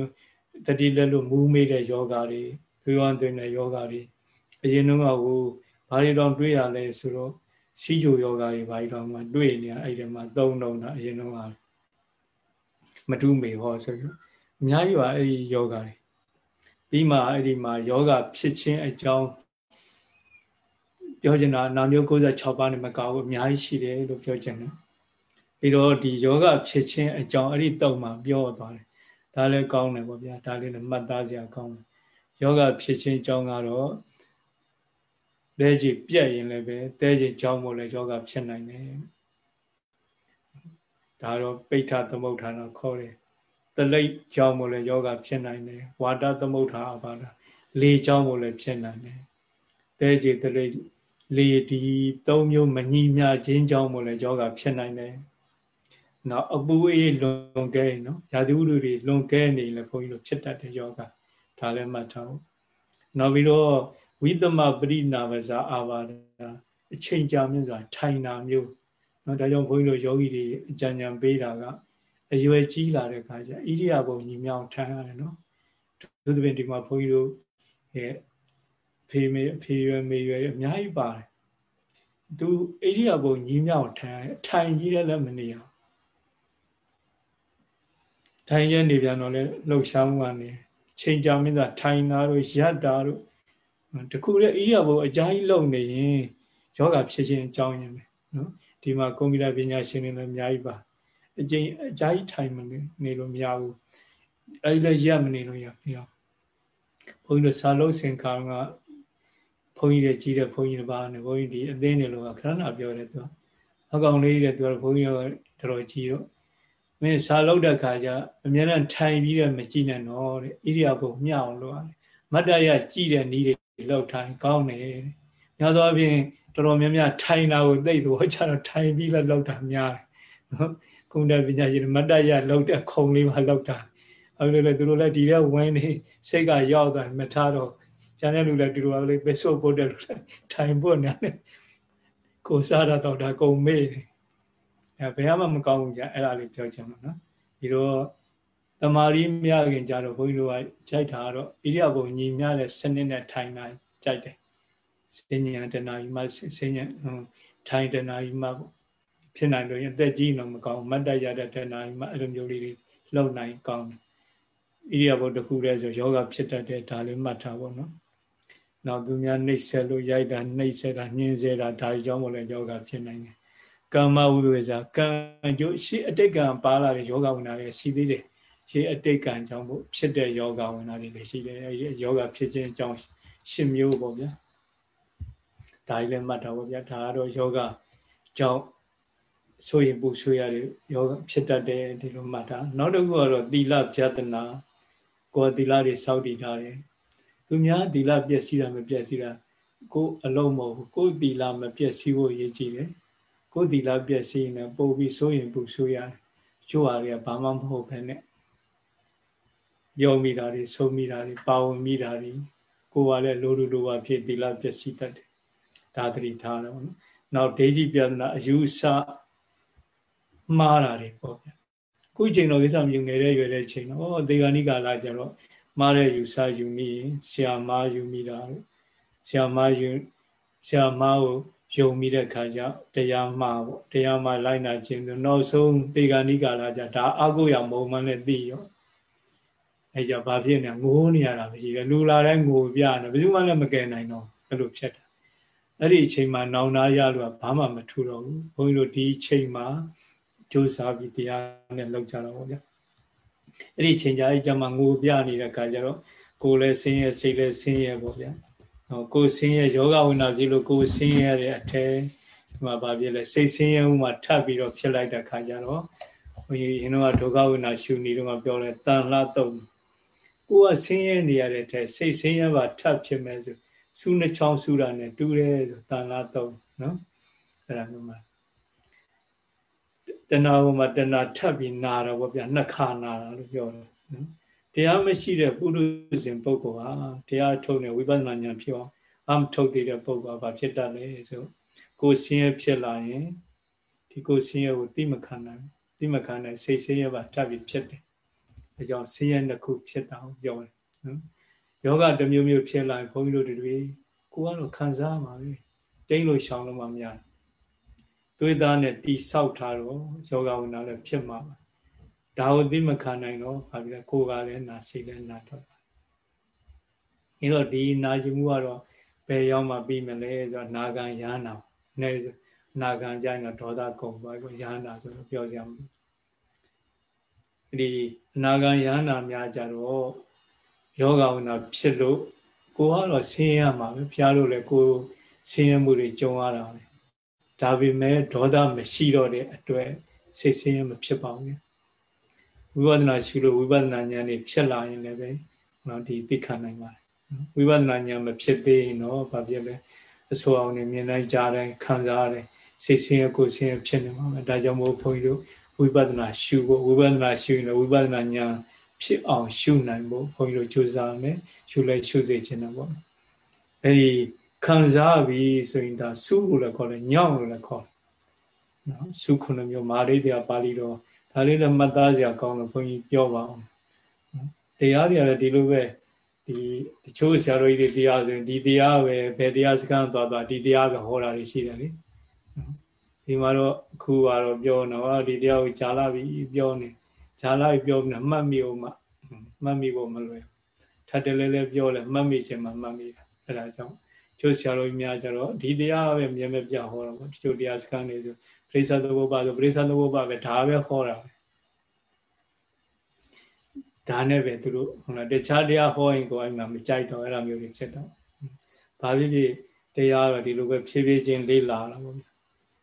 တတိလက်လို့မူးမေးတဲ့ယောဂတွေသွေးဝမ်းသွင်းတဲ့ယောဂတွေအရင်တုန်းကဟိုဘာတွေတော့တွေးရလဲဆိုတော့စီဂျိုယောဂတွေဘာတွေတော့မှတွေ့နေရအဲ့ဒီမှာသုံးတော့တာအရင်တုန်းက မတူးမေဟောဆိုပြီးအများကြီးပါအဲ့ဒီယောဂတွေပြီးမှအဲ့ဒီမှာယောဂဖြစ်ခြင်းအကြောင်းပြောချင်တာနာမျိုး96ပါးနဲ့မကောက်ဘူးအများကြီးရှိတယ်လို့ပြောချင်တယ်ပြီးတော့ဒီယောဂဖြစ်ခြင်းအကြောင်းအဲ့ဒီတုံမှာပြောသွားတယ်ဒါလည်းကောင်းတယ်ပေါ့ဗျာဒါလေးလည်းမှတ်သားစရာကောင်းတယ်ယောဂဖြစ်ခြင်းအကြောင်းကတော့သဲကြီးပြက်ရင်လည်းပဲသဲကြီးကြောင်းမို့လည်းယောဂဖြစ်နိုင်တယ် ဒါတော့ပိဋ္ဌသမုဋ္ဌာနခေါ်တယ်တလိပ်ကြောင်းမို့လည်းယောဂဖြစ်နိုင်တယ်ဝါဒသမုဋ္ဌာအပါဒလေကြောင်းမို့လည်းဖြစ်နိုင်တယ်သဲကြီးတလိပ်လေဒီသုံးမျိုးမညီမျှခြင်းကြောင်းမို့လည်းယောဂဖြစ်နိုင်တယ်နော်အပူအေးလွန်ကဲနော်ရာသီဥတုတွေလွန်ကဲနေလည်းဘုန်းကြီးတို့ဖြစ်တတ်တဲ့ယောဂဒါလည်းမှတ်ထားအောင်နောက်ပြီးတော့ဝိသမပရိနာဝဇာအာဘာဒအချိန်ကြာမြင့်စွာထိုင်တာမျိုး နော်ဒါကြောင့်ဘုန်းကြီးတို့ယောဂီတွေအကြံဉာဏ်ပေးတာကအရွယ်ကြီးလာတဲ့အခါကျဣရိယာပုညီမြောင်ထိုင်ရတယ်နော်သူသဖြင့်ဒီမှာဘုန်းကြီးတို့ရဲ့ဖေမေဖေရွယ်မေရွယ်အများကြီးပါတယ်သူဣရိယာပုညီမြောင်ထိုင်ထိုင်ကြီးလည်းမနေအောင်ထိုင်ရနေပြန်တော့လေလှုပ်ရှားမှုကနေချိန်ကြာမင်းသာထိုင်တာတို့ရပ်တာတို့တခုလေဣရိယာပုအကြိုင်းလုံနေရင်ယောဂဖြစ်ခြင်းအကြောင်းရင်းပဲနော် ဒီမှာကွန်ပျူတာပညာရှင်တွေလည်းအများကြီးပါအကျဉ်းအကြိုင်းထိုင်မနေနေလို့မရဘူးအဲဒီလည်းရပ်မနေလို့ရပြအောင်ဘုန်းကြီးတို့စာလုံးစင်ခါကဘုန်းကြီးတွေကြီးတဲ့ဘုန်းကြီးတွေပါနေဘုန်းကြီးဒီအသင်းတွေလို့ခဏနာပြောတယ်သူအကောင်လေးတဲ့သူကဘုန်းကြီးတော်တော်ကြီးတော့မင်းစာလုံးတဲ့ခါကျအများနဲ့ထိုင်ပြီးတော့မကြည့်နဲ့တော့တဲ့ဣရိယာပုမျှအောင်လုပ်ရတယ်မတ္တရကြည့်တဲ့နည်းတွေလောက်ထိုင်ကောင်းတယ်များသောအားဖြင့် တော်တော်များများထိုင်တာကိုသိတော့ကျတော့ထိုင်ပြီးပဲလောက်တာများတယ်နော်ကုန်းတဲ့ပညာရှင်မတ္တရလောက်တဲ့ခုံလေးပါလောက်တာအဲ့လိုလေသူတို့လည်းဒီထဲဝင်းနေစိတ်ကရောက်သွားမထားတော့ကျန်တဲ့လူလည်းဒီလိုလေပဲဆို့ပုတ်တဲ့လူလည်းထိုင်ပုတ်နေတယ်ကိုစားရတော့တာကုန်မေ့တယ်အဲဘယ်မှမကောင်းဘူးကြာအဲ့ဒါလေးပြောချင်မှာနော်ဒီတော့တမာရီမြခင်ကြတော့ဘုန်းကြီးတို့ကကြိုက်တာတော့ဣရိယာပုညီမြတဲ့စနစ်နဲ့ထိုင်တာကြိုက်တယ် စဉ္ညာတဏှာကြီးမှစဉ္ညာထိုင်တဏှာကြီးမှဖြစ်နိုင်လို့ရင်အသက်ကြီးတော့မကောင်းမတ်တရတဲ့တဏှာကြီးမှအဲ့လိုမျိုးလေးတွေလုံနိုင်ကောင်းတယ်ဣရိယာပုတစ်ခုတည်းဆိုယောဂဖြစ်တတ်တဲ့ဒါလေးမှတ်ထားဖို့နော်နောက်သူများနှိပ်ဆက်လို့ရိုက်တာနှိပ်ဆက်တာညှင်းဆဲတာဒါကြောင့်မလဲယောဂဖြစ်နိုင်တယ်ကာမဝိဝေဇာကံကျိုးရှေ့အတိတ်ကံပါလာတဲ့ယောဂဝင်တာတွေရှိသေးတယ်ရှေ့အတိတ်ကံကြောင့်ဖို့ဖြစ်တဲ့ယောဂဝင်တာတွေလည်းရှိတယ်အဲဒီယောဂဖြစ်ခြင်းအကြောင်းရှင်းမျိုးပေါ့ဗျာ ဒါကြီးလည်းမှတ်တာပေါ့ဗျာဒါကတော့ယောဂကြောင့်ဆိုရင်ပူဆွေးရတဲ့ယောဂဖြစ်တတ်တယ်ဒီလိုမှတ်တာနောက်တစ်ခုကတော့သီလပြဒနာကိုယ်သီလတွေစောင့်တည်ထားတယ်သူများသီလပြည့်စည်တာမပြည့်စည်တာကိုယ်အလုံးမဟုတ်ဘူးကိုယ်သီလမပြည့်စည်ဖို့ရည်ကြည်တယ်ကိုယ်သီလပြည့်စည်နေပို့ပြီးဆိုရင်ပူဆွေးရတယ်ချို့ဟာတွေကဘာမှမဟုတ်ဘဲနဲ့ပြောမိတာတွေဆုံးမိတာတွေပါဝင်မိတာတွေကိုယ်ကလည်းလိုလိုလိုပါဖြစ်သီလပြည့်စည်တတ်တယ် ဒါသတိထားတော့နော်နောက်ဒိဋ္ဌိပြဒနာအယူဆမှားတာတွေပေါ့ဗျာခုချိန်တော့ကိစ္စမြင်ငယ်တဲ့ရွယ်တဲ့ချိန်တော့ဩဒေဂာနိကာလာကျတော့မှားတဲ့ယူဆယူမိဆရာမားယူမိတာလို့ဆရာမားယူဆရာမားကိုယုံမိတဲ့ခါကျတရားမှားပေါ့တရားမှားလိုက်နာခြင်းသူနောက်ဆုံးဒေဂာနိကာလာကျဒါအကုရမုံမှန်းနဲ့သိရောအဲကြဘာဖြစ်နေငိုးနေရတာပဲရှိတယ်လူလာတဲ့ငိုပြနေဘယ်သူမှလည်းမကယ်နိုင်တော့အဲ့လိုဖြစ်တာ အဲ့ဒီအချိန်မှာနောင်နာရလို့ဘာမှမထူတော့ဘူးဘုန်းကြီးတို့ဒီအချိန်မှာကြိုးစားပြီးတရားနဲ့လောက်ကြတော့ဗောဗျာအဲ့ဒီချိန်ကြအဲ့ကြမှာငိုပြနေတဲ့ခါကျတော့ကိုယ်လည်းဆင်းရဲစိတ်လည်းဆင်းရဲဗောဗျာဟောကိုယ်ဆင်းရဲယောဂဝိနာကြီးလို့ကိုယ်ဆင်းရဲတဲ့အထဲဒီမှာဗာပြလဲစိတ်ဆင်းရဲမှုမှာထပ်ပြီးတော့ဖြစ်လိုက်တဲ့ခါကျတော့ဘုန်းကြီးရင်တော့ဒုက္ခဝိနာရှုနေတော့ပြောလဲတန်လှတုံကိုယ်ကဆင်းရဲနေရတဲ့ထဲစိတ်ဆင်းရဲပါထပ်ဖြစ်မဲ့ဆို စူးနှချောင်းစူးတာနဲ့တူတယ်ဆိုတန်လှတုံနော်အဲ့ဒါမျိုးမှာတဏှာဘုံမှာတဏှာထပ်ပြီးနာတာပေါ့ဗျာနှစ်ခါနာတာလို့ပြောတယ်နော်တရားမရှိတဲ့ပုရုဇဉ်ပုဂ္ဂိုလ်ဟာတရားထုတ်နေဝိပဿနာဉာဏ်ဖြစ်အောင်အမထုတ်သေးတဲ့ပုဂ္ဂိုလ်ကဘာဖြစ်တတ်လဲဆိုကိုယ်ဆင်းရဲဖြစ်လာရင်ဒီကိုယ်ဆင်းရဲကိုသိမခံနိုင်သိမခံနိုင်စိတ်ဆင်းရဲပါထပ်ပြီးဖြစ်တယ်အဲကြောင့်ဆင်းရဲတစ်ခုဖြစ်တာကိုပြောတယ်နော် ယောဂတစ်မျိုးမျိုးဖြစ်လာရင်ဘုန်းကြီးတို့တွေကိုကတော့ခံစားမှာပဲတိတ်လို့ရှောင်လို့မှမရတယ်သွေးသားနဲ့တိဆောက်ထားတော့ယောဂဝိနာလည်းဖြစ်မှာပါဒါကိုသိမခံနိုင်တော့ဘာဖြစ်လဲကိုယ်ကလည်းနာစိတ်လည်းနာတော့ပါအဲတော့ဒီနာကျင်မှုကတော့ဘယ်ရောက်မှပြီးမလဲဆိုတော့နာခံရဟနာနဲ့နာခံကြရင်တော့ဒေါသကုန်သွားကိုရဟနာဆိုတော့ပြောကြရမှာဒီအနာခံရဟနာများကြတော့ ယောဂဝိနာဖြစ်လို့ကိုကတော့ဆင်းရဲမှာပဲဖျားလို့လည်းကိုဆင်းရဲမှုတွေကြုံရတာပဲဒါပေမဲ့ဒေါသမရှိတော့တဲ့အတွက်စိတ်ဆင်းရဲမဖြစ်ပါဘူးဝိပဿနာရှုလို့ဝိပဿနာဉာဏ်တွေဖြစ်လာရင်လည်းပဲနော်ဒီသိခံနိုင်ပါတယ်ဝိပဿနာဉာဏ်မဖြစ်သေးရင်တော့ဘာဖြစ်လဲအဆိုအောင်နေမြင်တိုင်းကြားတိုင်းခံစားရတယ်စိတ်ဆင်းရဲကိုယ်ဆင်းရဲဖြစ်နေမှာပဲဒါကြောင့်မို့ဘုန်းကြီးတို့ဝိပဿနာရှုဖို့ဝိပဿနာရှုရင်ဝိပဿနာဉာဏ် ဖြစ်အောင်ရှုနိုင်ဖို့ဘုန်းကြီးတို့ကြိုးစားမယ်ရှုလိုက်ရှုစေခြင်းတော့ပေါ့အဲဒီခံစားပြီဆိုရင်ဒါစုလို့လည်းခေါ်တယ်ညောင်းလို့လည်းခေါ်တယ်နော်စုခုနှစ်မျိုးမာရိတရားပါဠိတော်ဒါလေးလည်းမှတ်သားစရာကောင်းလို့ဘုန်းကြီးပြောပါအောင်တရားတွေကလည်းဒီလိုပဲဒီတချို့ဆရာတော်ကြီးတွေတရားဆိုရင်ဒီတရားပဲဘယ်တရားစကားသွားသွားဒီတရားပဲဟောတာတွေရှိတယ်လေဒီမှာတော့အခုကတော့ပြောတော့ဒီတရားကိုဂျာလာပြီပြောနေ ဂျာလာပြီပြောနေမှတ်မိအောင်မှမှတ်မိဖို့မလွယ်ထပ်တယ်လဲလဲပြောလဲမှတ်မိခြင်းမှမှတ်မိတာအဲဒါကြောင့်ကျိုးဆရာတော်ကြီးများကြတော့ဒီတရားပဲမြဲမြဲပြဟောတော့ပေါ့ကျိုးတရားစကားနေဆိုပရိစ္ဆသဘောပါဆိုပရိစ္ဆသဘောပါပဲဒါပဲဟောတာပဲဒါနဲ့ပဲသူတို့ဟုတ်လားတခြားတရားဟောရင်ကိုအဲ့မှာမကြိုက်တော့အဲ့လိုမျိုးတွေဖြစ်တော့ဘာဖြစ်ဖြစ်တရားတော့ဒီလိုပဲဖြည်းဖြည်းချင်းလေးလာတာပေါ့ဗျာ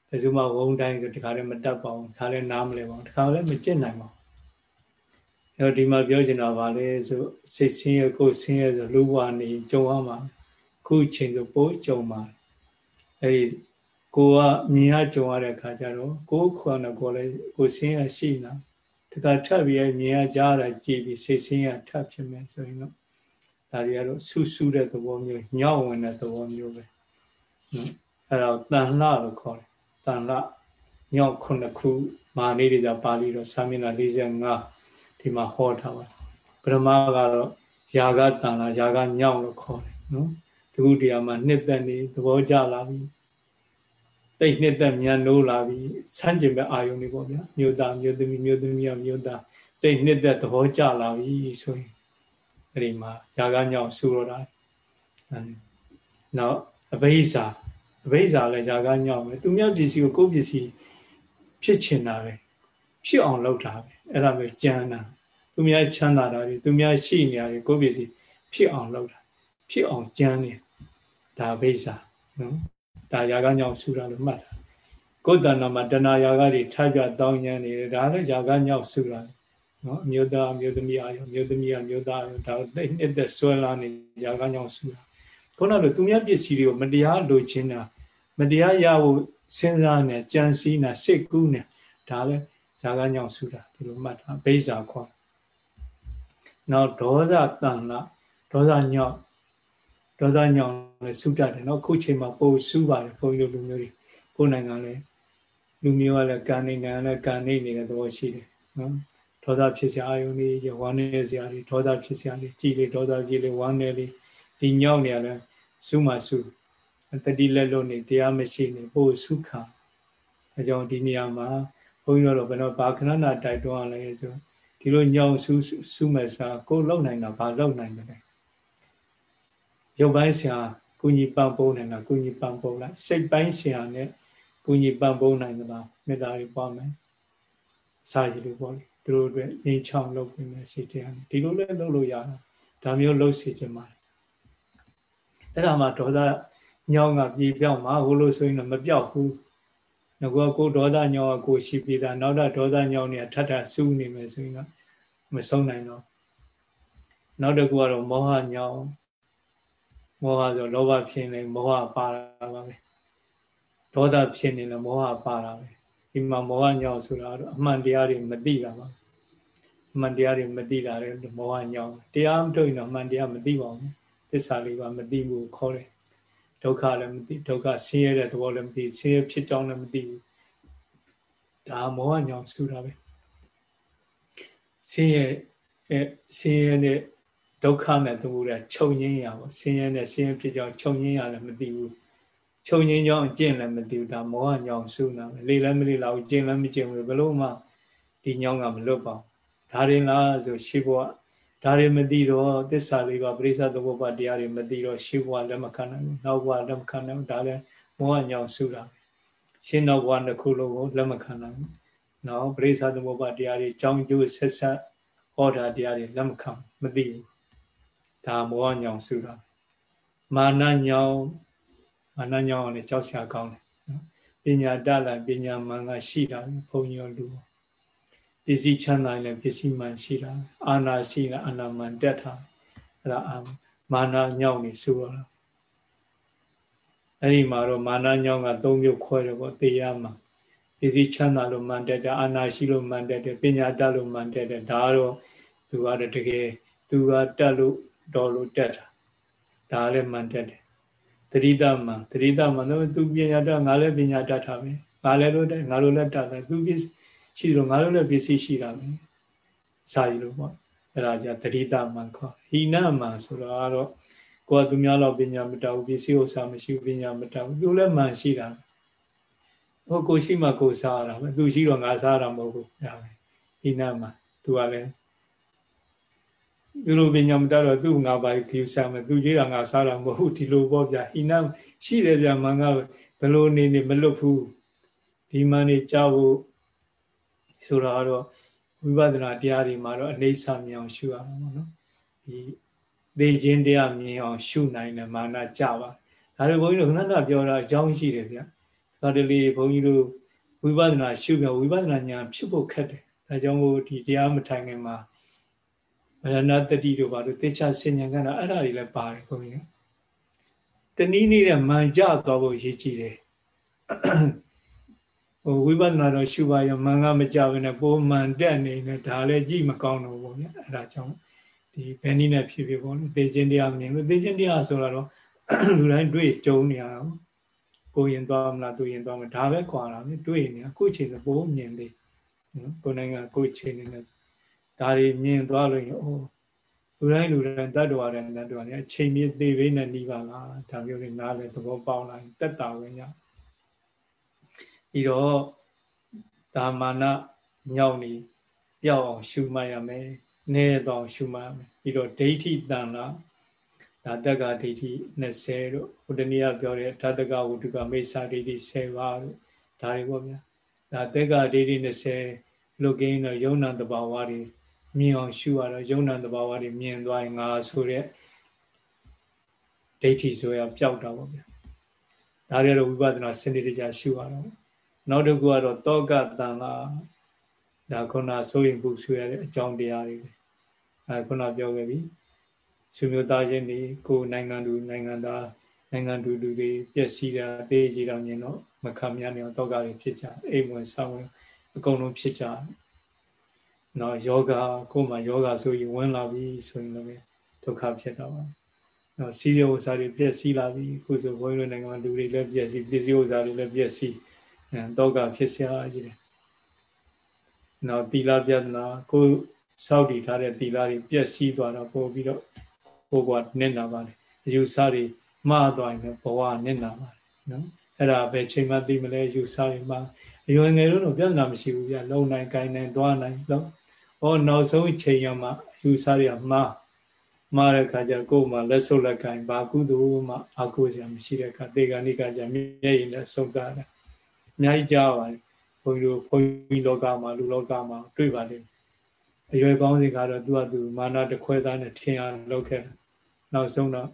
ဘယ်သူမှဝုန်းတိုင်းဆိုတခါလည်းမတတ်ပါဘူးတခါလည်းနားမလဲပါဘူးတခါလည်းမကျင့်နိုင်ပါဘူး အဲ့တော့ဒီမှာပြောချင်တာပါလေဆိုစိတ်ဆင်းရဲကိုယ်ဆင်းရဲဆိုလူဘဝနေကြုံရမှာခုချိန်ဆိုပိုးကြုံမှာအဲ့ဒီကိုကမြင်ရကြုံရတဲ့အခါကျတော့ကိုယ်ခွန်တော့ကိုယ်လည်းကိုယ်ဆင်းရဲရှိနေတာတခါထပ်ပြီးမြင်ရကြားတာကြည်ပြီးစိတ်ဆင်းရဲထပ်ဖြစ်မယ်ဆိုရင်တော့ဒါတွေကတော့ဆူဆူတဲ့သဘောမျိုးညောင်းဝင်တဲ့သဘောမျိုးပဲနော်အဲ့တော့တန်လှလို့ခေါ်တယ်တန်လှညောင်းခုနှစ်ခုမာနေတွေသာပါဠိတော်စာမျက်နှာ45 ဒီမှာဟောထားပါပရမကတော့ယာကတန်လာယာကညောင်းလို့ခေါ်တယ်နော်တခုတရားမှာနှစ်သက်နေသဘောကျလာပြီတိတ်နှစ်သက်မြန်လို့လာပြီဆန်းကျင်ပဲအာယုန်တွေပေါ့ဗျာမြို့သားမြို့သမီးမြို့သမီးမြို့သားတိတ်နှစ်သက်သဘောကျလာပြီဆိုရင်အဲ့ဒီမှာယာကညောင်းဆူတော့တာနောက်အဘိဇာအဘိဇာလည်းယာကညောင်းပဲသူမြောက်ပစ္စည်းကိုကိုယ်ပစ္စည်းဖြစ်ချင်တာပဲ ဖြစ်အောင်လုပ်တာပဲအဲ့ဒါမျိုးကြမ်းတာသူများချမ်းသာတာတွေသူများရှိနေရတယ်ကိုယ်ပစ္စည်းဖြစ်အောင်လုပ်တာဖြစ်အောင်ကြမ်းနေဒါအဘိဇာနော်ဒါယာကညောင်ဆူတာလို့မှတ်တာကိုယ်တဏ္ဍာမှာတဏှာယာကတွေထိုက်ပြတောင်းညံနေတယ်ဒါလည်းယာကညောင်ဆူတာနော်အမျိုးသားအမျိုးသမီးအာယအမျိုးသမီးအမျိုးသားအာယဒါတိတ်နှစ်သက်ဆွဲလာနေယာကညောင်ဆူတာခုနကသူများပစ္စည်းတွေကိုမတရားလိုချင်တာမတရားရဖို့စဉ်းစားနေကြံစည်နေစိတ်ကူးနေဒါလည်း ယာကညောင်ဆူတာဒီလိုမှတ်တာဘိဇာခေါ်နောက်ဒေါသတဏ္ဍဒေါသညောင်ဒေါသညောင်လည်းစုတတ်တယ်နော်ခုချိန်မှာပိုစုပါတယ်ဘုန်းကြီးတို့လူမျိုးတွေကိုယ်နိုင်ငံလည်းလူမျိုးကလည်းကံနေနိုင်ငံလည်းကံနေနေတဲ့သဘောရှိတယ်နော်ဒေါသဖြစ်စရာအာယုန်ကြီးရဝမ်းနေစရာတွေဒေါသဖြစ်စရာတွေကြည်လေဒေါသကြည်လေဝမ်းနေလေဒီညောင်းနေရလဲစုမှစုတတိလက်လို့နေတရားမရှိနေပို့စုခံအကြောင်းဒီနေရာမှာ ဘုန်းကြီးတို့ဘယ်တော့ဘာခဏနာတိုက်တွန်းရလဲဆိုဒီလိုညောင်းစုစုမဲ့စားကိုလုံနိုင်တာဘာလုံနိုင်တယ်ရုပ်ပိုင်းဆရာကုညီပံ့ပိုးနိုင်တာကုညီပံ့ပိုးလိုက်စိတ်ပိုင်းဆရာနဲ့ကုညီပံ့ပိုးနိုင်သလားမေတ္တာတွေပွားမယ်စာကြည့်လို့ပေါ့လေသူတို့အတွက်ငြိမ်းချောင်းလုပ်ပေးမယ်စိတ်တရားနဲ့ဒီလိုလဲလုပ်လို့ရတာဒါမျိုးလုပ်စီခြင်းပါတယ်အဲ့ဒါမှဒေါသညောင်းကပြေပြောက်မှာဟိုလိုဆိုရင်တော့မပြောက်ဘူး ငကောကိုဒေါသညောင်းကကိုရှိပြီးသားနောက်တော့ဒေါသညောင်းနေထထဆူးနေမယ်ဆိုရင်တော့မဆုံးနိုင်တော့နောက်တစ်ခုကတော့မောဟညောင်းမောဟဆိုလောဘဖြစ်နေမောဟပါတာပါပဲဒေါသဖြစ်နေလည်းမောဟပါတာပဲဒီမှာမောဟညောင်းဆိုတာတော့အမှန်တရားတွေမသိတာပါအမှန်တရားတွေမသိတာလေမောဟညောင်းတရားမထုတ်ရင်တော့အမှန်တရားမသိပါဘူးသစ္စာလေးပါမသိဘူးခေါ်တယ် ဒုက္ခလည်းမသိဒုက္ခဆင်းရဲတဲ့သဘောလည်းမသိဆင်းရဲဖြစ်ကြောင်းလည်းမသိဘူးဒါမောဟညောင်းဆိုတာပဲဆင်းရဲအဲဆင်းရဲတဲ့ဒုက္ခနဲ့သမုဒယချုပ်ငင်းရပါဆင်းရဲနဲ့ဆင်းရဲဖြစ်ကြောင်းချုပ်ငင်းရလည်းမသိဘူးချုပ်ငင်းကြောင်းအကျင့်လည်းမသိဘူးဒါမောဟညောင်စုနာပဲလေလည်းမလေလောက်ကျင့်လည်းမကျင့်ဘူးဘလို့မှဒီညောင်းကမလွတ်ပါဘူးဒါရင်လားဆိုရှိဘဝ ဒါတွေမသိတော့သစ္စာလေးပါပရိစ္ဆသဘောပတရားတွေမသိတော့ရှိဘဝလက်မခံနိုင်ဘူးနောက်ဘဝလက်မခံနိုင်ဘူးဒါလည်းမောဟညောင်စုတာပဲရှင်းနောက်ဘဝတစ်ခုလုံးကိုလက်မခံနိုင်ဘူးနော်ပရိစ္ဆသဘောပတရားတွေကြောင်းကျိုးဆက်ဆက်ဟောတာတရားတွေလက်မခံမသိဘူးဒါမောဟညောင်စုတာမာနညောင်မာနညောင်လည်းကြောက်ရှာကောင်းတယ်နော်ပညာတတ်လာပညာမှန်ကရှိတာဘုံရောလူပ စ္စည်းချမ်းသာရင်ပစ္စည်းမှန်ရှိတာအာနာရှိတာအာနာမှန်တက်တာအဲ့ဒါမာနညောင်နေစုရတာအဲ့ဒီမှာတော့မာနညောင်က၃မျိုးခွဲတယ်ပေါ့တေရမှာပစ္စည်းချမ်းသာလို့မှန်တက်တယ်အာနာရှိလို့မှန်တက်တယ်ပညာတတ်လို့မှန်တက်တယ်ဒါကတော့သူကတော့တကယ်သူကတက်လို့တော်လို့တက်တာဒါလည်းမှန်တက်တယ်သတိတမန်သတိတမန်တော့သူပညာတတ်ငါလည်းပညာတတ်တာပဲငါလည်းလို့ငါတို့လည်းတတ်တယ်သူပစ္စည်း ရှိလို့ငါတို့လည်းပစ္စည်းရှိတာပဲစာရည်လို့ပေါ့အဲ့ဒါကြသတိတမန်ခေါ်ဟိနမန်ဆိုတော့ကိုယ်ကသူများလောက်ပညာမတတ်ဘူးပစ္စည်းဥစ္စာမရှိဘူးပညာမတတ်ဘူးသူလည်းမှန်ရှိတာဟိုကိုရှိမှကိုစားရတာပဲသူရှိတော့ငါစားတာမဟုတ်ဘူးဒါပဲဟိနမန်သူကလည်းသူလိုပညာမတတ်တော့သူ့ငါပါခယူစားမယ်သူကြီးတာငါစားတာမဟုတ်ဒီလိုပေါ့ဗျာဟိနရှိတယ်ဗျာမန်ကဘလို့နေနေမလွတ်ဘူးဒီမှန်နေကြောက်ဖို့ ဆိုတော့ဝိပဿနာတရားတွေမှာတော့အနေဆာမြောင်ရှုရမှာပေါ့နော်ဒီသေခြင်းတရားမြင်အောင်ရှုနိုင်တယ်မာနကြပါဒါတွေဘုန်းကြီးတို့ခဏခဏပြောတာအကြောင်းရှိတယ်ဗျဒါတလေဘုန်းကြီးတို့ဝိပဿနာရှုပြဝိပဿနာဉာဏ်ဖြစ်ဖို့ခက်တယ်ဒါကြောင့်မို့ဒီတရားမထိုင်ခင်မှာမရဏတတိတို့ဘာလို့သေချာဆင်ញံကတာအဲ့ဒါတွေလည်းပါတယ်ဘုန်းကြီးတနည်းနည်းနဲ့မှန်ကြသွားဖို့ရည်ကြည်တယ် ဟိုဝိပဿနာတော့ရှုပါရမှန်ကမကြဘဲနဲ့ပိုးမှန်တက်နေတယ်ဒါလည်းကြည့်မကောင်းတော့ဘူးဗျအဲ့ဒါကြောင့်ဒီဘယ်နည်းနဲ့ဖြစ်ဖြစ်ပေါ့လေသေခြင်းတရားမြင်လို့သေခြင်းတရားဆိုတာတော့လူတိုင်းတွေ့ကြုံနေရတာကိုရင်သွားမလားသူရင်သွားမလားဒါပဲကွာတာပဲတွေ့နေအခုချိန်ဆိုပိုးမြင်သေးနော်ကိုနိုင်ငံကိုချိန်နေတယ်ဒါတွေမြင်သွားလို့ရင်အိုးလူတိုင်းလူတိုင်းတတ်တော်ရတယ်တတ်တော်ရတယ်အချိန်မြင့်သေးဘိနဲ့နှီးပါလားဒါမျိုးတွေနားလဲသဘောပေါက်လာရင်တက်တာဝင်ရ ပြီးတော့ဒါမာနညောင်းနေပြောက်အောင်ရှုမှတ်ရမယ်နေတော့ရှုမှတ်ရမယ်ပြီးတော့ဒိဋ္ဌိတန်လားဒါတက္ကဒိဋ္ဌိ20တို့ဘုဒ္ဓနိယပြောတဲ့ဓာတကဝုဒ္ဓကမိစ္ဆာဒိဋ္ဌိ10ပါးတို့ဒါတွေပေါ့ဗျာဒါတက္ကဒိဋ္ဌိ20လုတ်ကင်းတော့ယုံနာတဘာဝတွေမြင်အောင်ရှုရတော့ယုံနာတဘာဝတွေမြင်သွားရင်ငါဆိုတဲ့ဒိဋ္ဌိဆိုရပျောက်တာပေါ့ဗျာဒါတွေတော့ဝိပဿနာစနစ်တကျရှုရတော့ နောက်တစ်ခုကတော့တောကတန်လာဒါခုနဆိုရင်ပုဆွေရတဲ့အကြောင်းတရားတွေပဲအဲခုနပြောခဲ့ပြီဆွေမျိုးသားချင်းတွေကိုနိုင်ငံသူနိုင်ငံသားနိုင်ငံသူလူတွေပျက်စီးတာတေးကြီးတာမြင်တော့မခံမရနိုင်တော့တောကတွေဖြစ်ကြအိမ်ဝင်ဆောင်းဝင်အကုန်လုံးဖြစ်ကြနော်ယောဂကိုယ်မှာယောဂဆိုရင်ဝင်လာပြီဆိုရင်လည်းဒုက္ခဖြစ်တော့ပါနော်စီးရုံဥစားတွေပျက်စီးလာပြီခုဆိုဘုန်းကြီးတို့နိုင်ငံမှာလူတွေလည်းပျက်စီးပစ္စည်းဥစားတွေလည်းပျက်စီးအဲ တောကဖြစ်စရာကြီးတယ်နောက်တီလာပြဒနာကိုစောက်တည်ထားတဲ့တီလာတွေပျက်စီးသွားတော့ပို့ပြီးတော့ဟိုကနစ်နာပါလေအယူဆတွေမှားသွားရင်ဘဝနစ်နာပါနော်အဲ့ဒါပဲချိန်မှသိမလဲယူဆတွေမှာအရွယ်ငယ်လို့တော့ပြဿနာမရှိဘူးဗျလုံနိုင်ကိုင်းနိုင်သွားနိုင်လို့ဟောနောက်ဆုံးချိန်ရမှာယူဆတွေကမှားမှားတဲ့ခါကျကိုယ်မှလက်ဆုပ်လက်ကိုင်းဘာကုသိုလ်မှအကုစရာမရှိတဲ့ခါတေဂာနိကကြမျက်ရည်နဲ့ဆုံးတာတယ် အများကြီးကြားပါတယ်ဘုန်းကြီးတို့ဘုန်းကြီးလောကမှာလူလောကမှာတွေ့ပါလိမ့်အရွယ်ကောင်းစီကတော့သူကသူမာနတခွဲသားနဲ့ထင်အောင်လုပ်ခဲ့တယ်နောက်ဆုံးတော့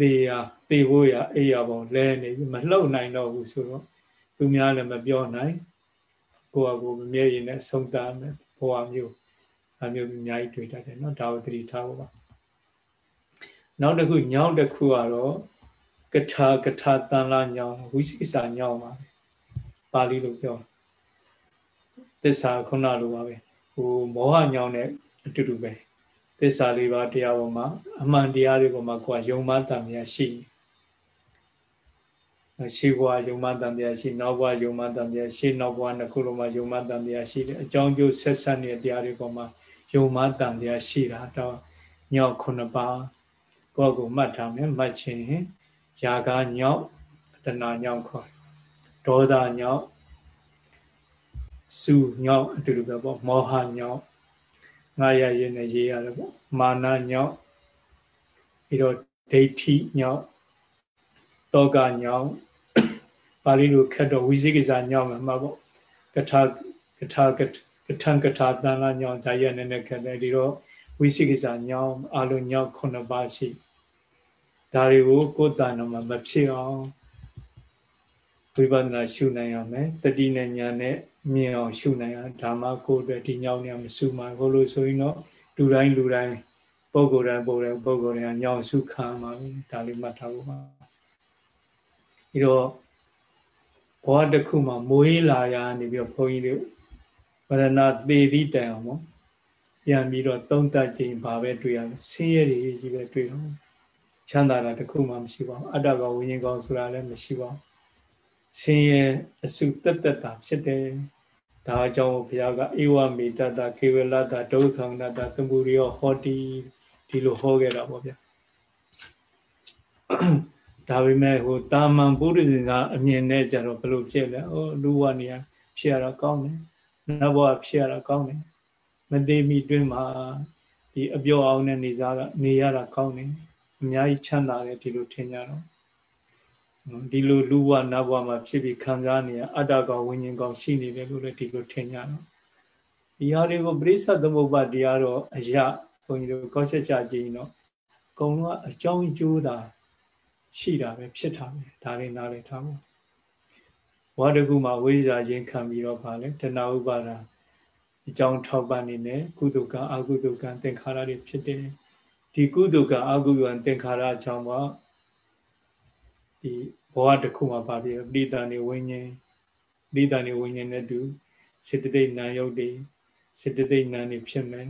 သေရသေဖို့ရအိယာပုံလဲနေပြီမလှုပ်နိုင်တော့ဘူးဆိုတော့သူများလည်းမပြောနိုင်ကိုယ့်အကိုမြဲရင်နဲ့ဆုံးတာမယ်ဘဝမျိုးအမျိုးအများကြီးတွေ့တတ်တယ်เนาะဒါကိုသတိထားဖို့ပါနောက်တစ်ခုညောင်းတစ်ခုကတော့ကထာကထာတန်လာညောင်းဝိသိစာညောင်းပါပါ ဠိလိုပြောသစ္စာခုနလိုပါပဲဟိုမောဟညောင်းတဲ့အတူတူပဲသစ္စာလေးပါးတရားပေါ်မှာအမှန်တရားတွေပေါ်မှာကိုယ်ကယုံမှတန်မြတ်ရှိရှိဘဝယုံမှတန်တရားရှိနောက်ဘဝယုံမှတန်တရားရှိနောက်ဘဝနှစ်ခုလုံးမှာယုံမှတန်တရားရှိတယ်အကြောင်းကျိုးဆက်ဆက်နေတဲ့တရားတွေပေါ်မှာယုံမှတန်တရားရှိတာတော့ညောက်ခုနှစ်ပါးကိုယ့်ကိုမှတ်ထားမယ်မှတ်ခြင်းယာကညောက်တဏညောက်ခေါ် ဒေါသညောက်စုညောက်အတူတူပဲပေါ့မောဟညောက်ငါရရင်နဲ့ရေးရတယ်ပေါ့မာနညောက်ပြီးတော့ဒိဋ္ဌိညောက်တောကညောက်ပါဠိလိုခက်တော့ဝိသိကိစ္စညောက်မှာပေါ့ကထာကထာကထံကထာတန်လာညောက်ဒါရနဲ့နဲ့ခက်တယ်ဒီတော့ဝိသိကိစ္စညောက်အလုံးညောက်9ပါးရှိဒါတွေကိုကိုယ်တန်တော်မှာမဖြစ်အောင် ဝိပဿနာရှုနိုင်ရမယ်တတိနဲ့ညာနဲ့မြင်အောင်ရှုနိုင်ရဒါမှကိုယ်အတွက်ဒီညောင်းနေမရှုမှဘို့လို့ဆိုရင်တော့လူတိုင်းလူတိုင်းပုဂ္ဂိုလ်တိုင်းပုံတိုင်းပုဂ္ဂိုလ်တိုင်းညောင်းရှုခံမှာပဲဒါလေးမှတ်ထားဖို့ပါပြီးတော့ဘဝတစ်ခုမှာမွေးလာရနေပြီးတော့ဘုန်းကြီးတို့ဗရဏသေသည့်တိုင်အောင်ပေါ့ပြန်ပြီးတော့သုံးသပ်ခြင်းဘာပဲတွေ့ရလဲဆင်းရဲတွေကြီးပဲတွေ့တော့ချမ်းသာတာတခုမှမရှိပါဘူးအတ္တကောင်ဝိညာဉ်ကောင်ဆိုတာလည်းမရှိပါဘူး ဆင်းရဲအစုတက်တက်တာဖြစ်တယ်ဒါအကြောင်းဘုရားကဧဝမေတ္တခေဝလတ္တဒုက္ခံတတသမုရိယဟောတိဒီလိုဟောခဲ့တာပေါ့ဗျာဒါပေမဲ့ဟိုတာမန်ပုရိသေကအမြင်နဲ့ကြတော့ဘယ်လိုဖြစ်လဲဟိုလူဝနေရဖြစ်ရတာကောင်းတယ်နတ်ဘဝဖြစ်ရတာကောင်းတယ်မသေးမီတွင်မှာဒီအပြောအောင်နဲ့နေစားကနေရတာကောင်းတယ်အများကြီးချမ်းသာတယ်ဒီလိုထင်ကြတော့ ဒီလိုလူဘဝနတ်ဘဝမှာဖြစ်ပြီးခံစားနေရအတ္တကောင်ဝိညာဉ်ကောင်ရှိနေတယ်လို့လည်းဒီလိုထင်ကြတော့ဒီဟာတွေကိုပရိစ္ဆသမုပ္ပါတရားတော့အရာဘုန်းကြီးတို့ကောက်ချက်ချကြည့်တော့အကုန်လုံးအကြောင်းကျိုးတာရှိတာပဲဖြစ်တာပဲဒါလေးနားလည်ထားဖို့ဝါတကုမှာဝိဇ္ဇာချင်းခံပြီးတော့ဗာလဲတဏှာဥပါဒာအကြောင်းထောက်ပံ့နေတယ်ကုသကအကုသကသင်္ခါရတွေဖြစ်တယ်ဒီကုသကအကုသကသင်္ခါရအကြောင်းမှာ ဒီဘဝတစ်ခုမှာဗာပြီးပဋိသန္ဓေဝိညာဉ်ပဋိသန္ဓေဝိညာဉ်နဲ့တူစေတသိက်နာယုတ်တွေစေတသိက်နာနေဖြစ်မယ်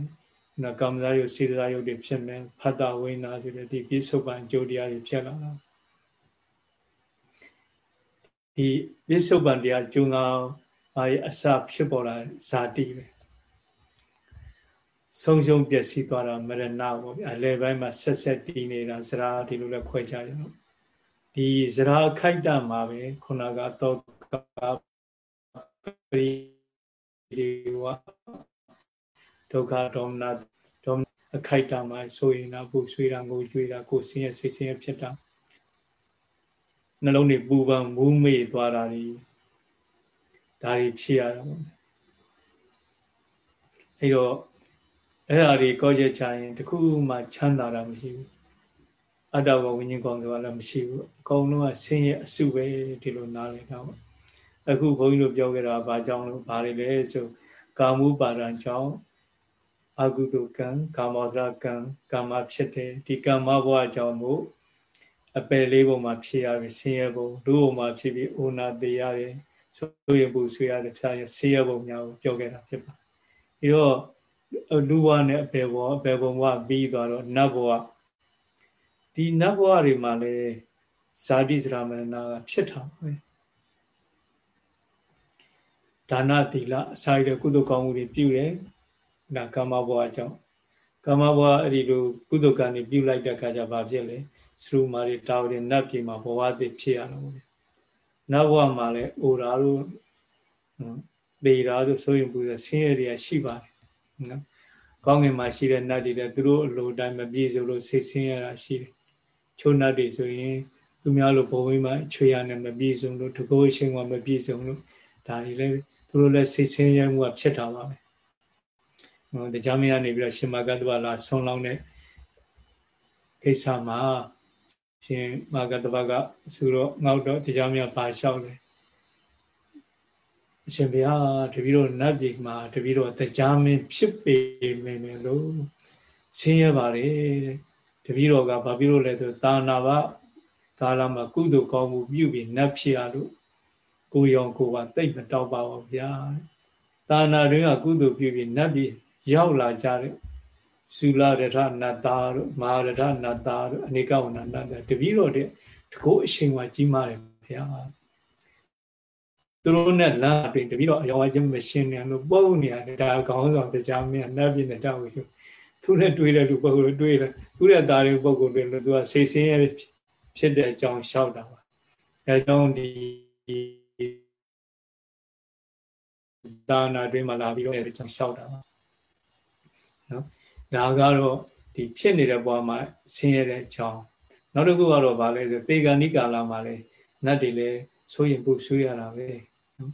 နော်ကာမဇာယုတ်စေတသာယုတ်တွေဖြစ်မယ်ဖတ်တာဝိညာဆိုတဲ့ဒီပြစ္ဆုတ်ပံကြိုတရားတွေဖြစ်လာတာဒီပြစ္ဆုတ်ပံတရားကျုံကောင်အာရအစဖြစ်ပေါ်လာဇာတိပဲဆုံးရှုံးပျက်စီးသွားတာမရဏပေါ့ဗျာအလယ်ပိုင်းမှာဆက်ဆက်တည်နေတာဇရာဒီလိုလဲခွဲခြားရအောင် ဒီဇရာခိုက်တမှာပဲခုနကတော့ကပရိဒီဝဒုက္ခဒေါမနဒေါမအခိုက်တမှာဆိုရင်တော့ပူဆွေးတာငိုကြွေးတာကိုယ်ဆင်းရဲစိတ်ဆင်းရဲဖြစ်တာနှလုံးတွေပူပန်မူးမေ့သွားတာတွေဒါတွေဖြစ်ရတာပေါ့အဲ့တော့အဲ့ဒါတွေကောချက်ချရင်တခုမှချမ်းသာတာမရှိဘူး အတ္တဘဝိညာဉ်ကောင်တွေကလည်းမရှိဘူးအကုန်လုံးကဆင်းရဲအစုပဲဒီလိုနားလည်တာပေါ့အခုဘုန်းကြီးတို့ပြောခဲ့တာဘာကြောင့်လို့ဘာတွေလဲဆိုကာမှုပါဒံကြောင့်အကုသိုလ်ကံကာမောဒရကံကာမဖြစ်တယ်ဒီကာမဘဝကြောင့်မို့အပယ်လေးပုံမှာဖြစ်ရပြီဆင်းရဲပုံလူပုံမှာဖြစ်ပြီးအိုနာသေးရတယ်ဆိုရင်ပူဆွေးရတယ်ဖြာရဆင်းရဲပုံများကိုပြောခဲ့တာဖြစ်ပါပြီးတော့လူဘဝနဲ့အပယ်ဘဝအပယ်ပုံဘဝပြီးသွားတော့နတ်ဘဝ ဒီနတ်ဘဝတွေမှာလည်းဇာတိစရမဏကဖြစ်တာပဲဒါနသီလအစာရတဲ့ကုသိုလ်ကောင်းမှုတွေပြုတယ်ဒါကာမဘဝအကြောင်းကာမဘဝအဲ့ဒီလိုကုသိုလ်ကံတွေပြုလိုက်တဲ့အခါကျဘာဖြစ်လဲစရူမာတွေတာဝတွေနတ်ပြည်မှာဘဝအသစ်ဖြစ်ရတော့ဘူးနတ်ဘဝမှာလည်းအိုရာတို့ပေရာတို့ဆိုရင်ပူဆင်းရဲတွေကရှိပါတယ်နော်ကောင်းကင်မှာရှိတဲ့နတ်တွေလည်းသူတို့အလိုတိုင်းမပြည့်စုံလို့စိတ်ဆင်းရဲတာရှိတယ် ချိုးနတ်တွေဆိုရင်သူများလိုဘုံဝိမှာချွေရနဲ့မပြည့်စုံလို့တကောအရှင်ကမပြည့်စုံလို့ဒါတွေလည်းသူတို့လည်းစိတ်ဆင်းရဲမှုကဖြစ်တာပါပဲဟိုတရားမရနေပြီးတော့ရှင်မကတ္တဝလာဆွန်လောင်းတဲ့ကိစ္စမှာရှင်မကတ္တဝကဆိုတော့ငေါ့တော့တရားမရပါလျှောက်တယ်အရှင်ဘုရားတပည့်တော်နတ်ပြည်မှာတပည့်တော်တရားမင်းဖြစ်ပေမယ်မယ်လို့ဆင်းရဲပါတယ်တဲ့ တပည့်တော်ကဘာဖြစ်လို့လဲဆိုတာနာဘကာလမှာကုသိုလ်ကောင်းမှုပြုပြီးနတ်ဖြစ်ရလို့ကိုရောင်ကိုပါတိတ်မတောက်ပါဘူးဗျာတာနာတွင်ကကုသိုလ်ပြုပြီးနတ်ပြည်ရောက်လာကြတဲ့သုလရထနတ္တာတို့မဟာရထနတ္တာတို့အနေကဝဏနတ္တာတပည့်တော်တဲ့တကောအရှိန်ဝါကြီးမားတယ်ဗျာသူတို့နဲ့လမ်းအတွင်းတပည့်တော်အယောဝချင်းမရှင်းနေလို့ပုံနေရတယ်ဒါကောင်းဆောင်တရားမင်းနတ်ပြည်နဲ့တောက်လို့ သူနဲ့တွေ့တဲ့လူပုဂ္ဂိုလ်တွေ့တယ်သူတဲ့သားတွေပုဂ္ဂိုလ်တွေလို့သူကစိတ်ဆင်းရဲဖြစ်တဲ့အကြောင်းရှောက်တာပါအဲကြောင့်ဒီဒါနာတွင်မှာလာပြီးတော့အဲဒီကြောင့်ရှောက်တာပါနော်ဒါကတော့ဒီဖြစ်နေတဲ့ဘဝမှာဆင်းရဲတဲ့အကြောင်းနောက်တစ်ခုကတော့ဗာလဲဆိုသေဂဏိကာလမှာလဲနတ်တွေလဲဆိုရင်ပုဆွေးရတာပဲနော်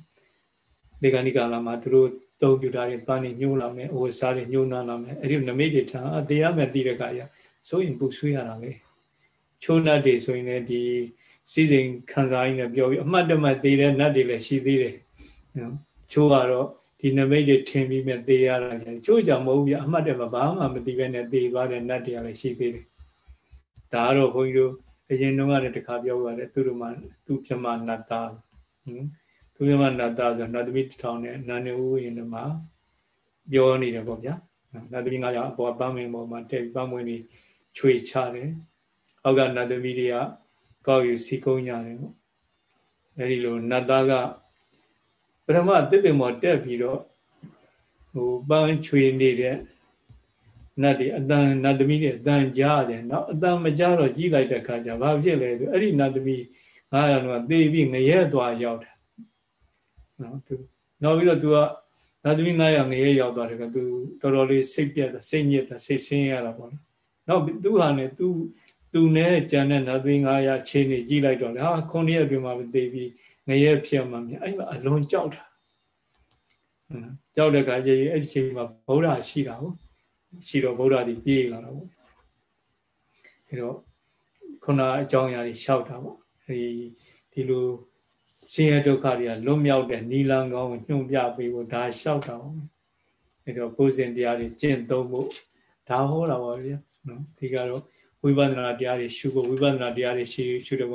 သေဂဏိကာလမှာသူတို့ သုံးပြတာတွေပန်းနေညှိုးလာမယ်အဝတ်စားတွေညှိုးနှာလာမယ်အဲ့ဒီနမိတ်တွေထားအတရားမဲ့တည်တဲ့ခါကျဆိုရင်ပုဆွေးရတာပဲချိုးနတ်တွေဆိုရင်လည်းဒီစီစဉ်ခံစားရင်းနဲ့ပြောပြီးအမှတ်တမဲ့တည်တဲ့နတ်တွေလည်းရှိသေးတယ်နော်ချိုးကတော့ဒီနမိတ်တွေထင်ပြီးမဲ့သေရတာချိုးကြောင့်မဟုတ်ဘူးအမှတ်တမဲ့ဘာမှမသိပဲနဲ့သေသွားတဲ့နတ်တွေကလည်းရှိသေးတယ်ဒါကတော့ဘုန်းကြီးတို့အရင်တုန်းကလည်းတခါပြောပါတယ်သူတို့မှသူပြမနတ်သားနော် သူပြမနတ်သားဆိုနတ်သမီးတစ်ထောင်နဲ့နာနေဦးရင်တော့မှပြောနေတယ်ပေါ့ဗျာနတ်သမီးငါးယောက်အပေါ်ပန်းမင်းပေါ်မှာတက်ပန်းမွေးနေချွေချတယ်အောက်ကနတ်သမီးတွေကကောက်ယူစီကုံးကြတယ်ပေါ့အဲဒီလိုနတ်သားကပရမတစ်ပင်ပေါ်တက်ပြီးတော့ဟိုပန်းချွေနေတဲ့နတ်တွေအတန်နတ်သမီးတွေအတန်ကြားတယ်နော်အတန်မကြားတော့ကြီးလိုက်တဲ့ခါကျဘာဖြစ်လဲဆိုအဲ့ဒီနတ်သမီး900လောကသေပြီးငရဲသွားရောက်တယ် နော်သူနောက်ပြီးတော့ तू ကနတ်သမီး900ငရဲရောက်သွားတယ်က तू တော်တော်လေးစိတ်ပြတ်တာစိတ်ညစ်တာစိတ်ဆင်းရတာပေါ့နော်နောက်သူဟာနဲ့ तू သူနဲ့ကြံတဲ့နတ်သမီး900ချင်းနေကြီးလိုက်တော့လေဟာခုနှစ်ရက်အတွင်းမှာသေပြီးငရဲဖြစ်မှမြင်အဲ့မှာအလွန်ကြောက်တာကြောက်တဲ့ခါကျရင်အဲ့ဒီချိန်မှာဗုဒ္ဓရှိတာဟုတ်ရှိတော့ဗုဒ္ဓဒီပြေးလာတော့ပေါ့အဲတော့ခုနအကြောင်းအရာတွေလျှောက်တာပေါ့အဲဒီဒီလို ဆင်းရဲဒုက္ခတွေကလွတ်မြောက်တဲ့နိလန်ကောင်းကိုညွှန်ပြပေးဖို့ဒါလျှောက်တာပေါ့အဲတော့ဘုဇင်တရားတွေကျင့်သုံးဖို့ဒါဟောတာပါဗျာနော်ဒီကတော့ဝိပဿနာတရားတွေရှုဖို့ဝိပဿနာတရားတွေရှုရှုတော့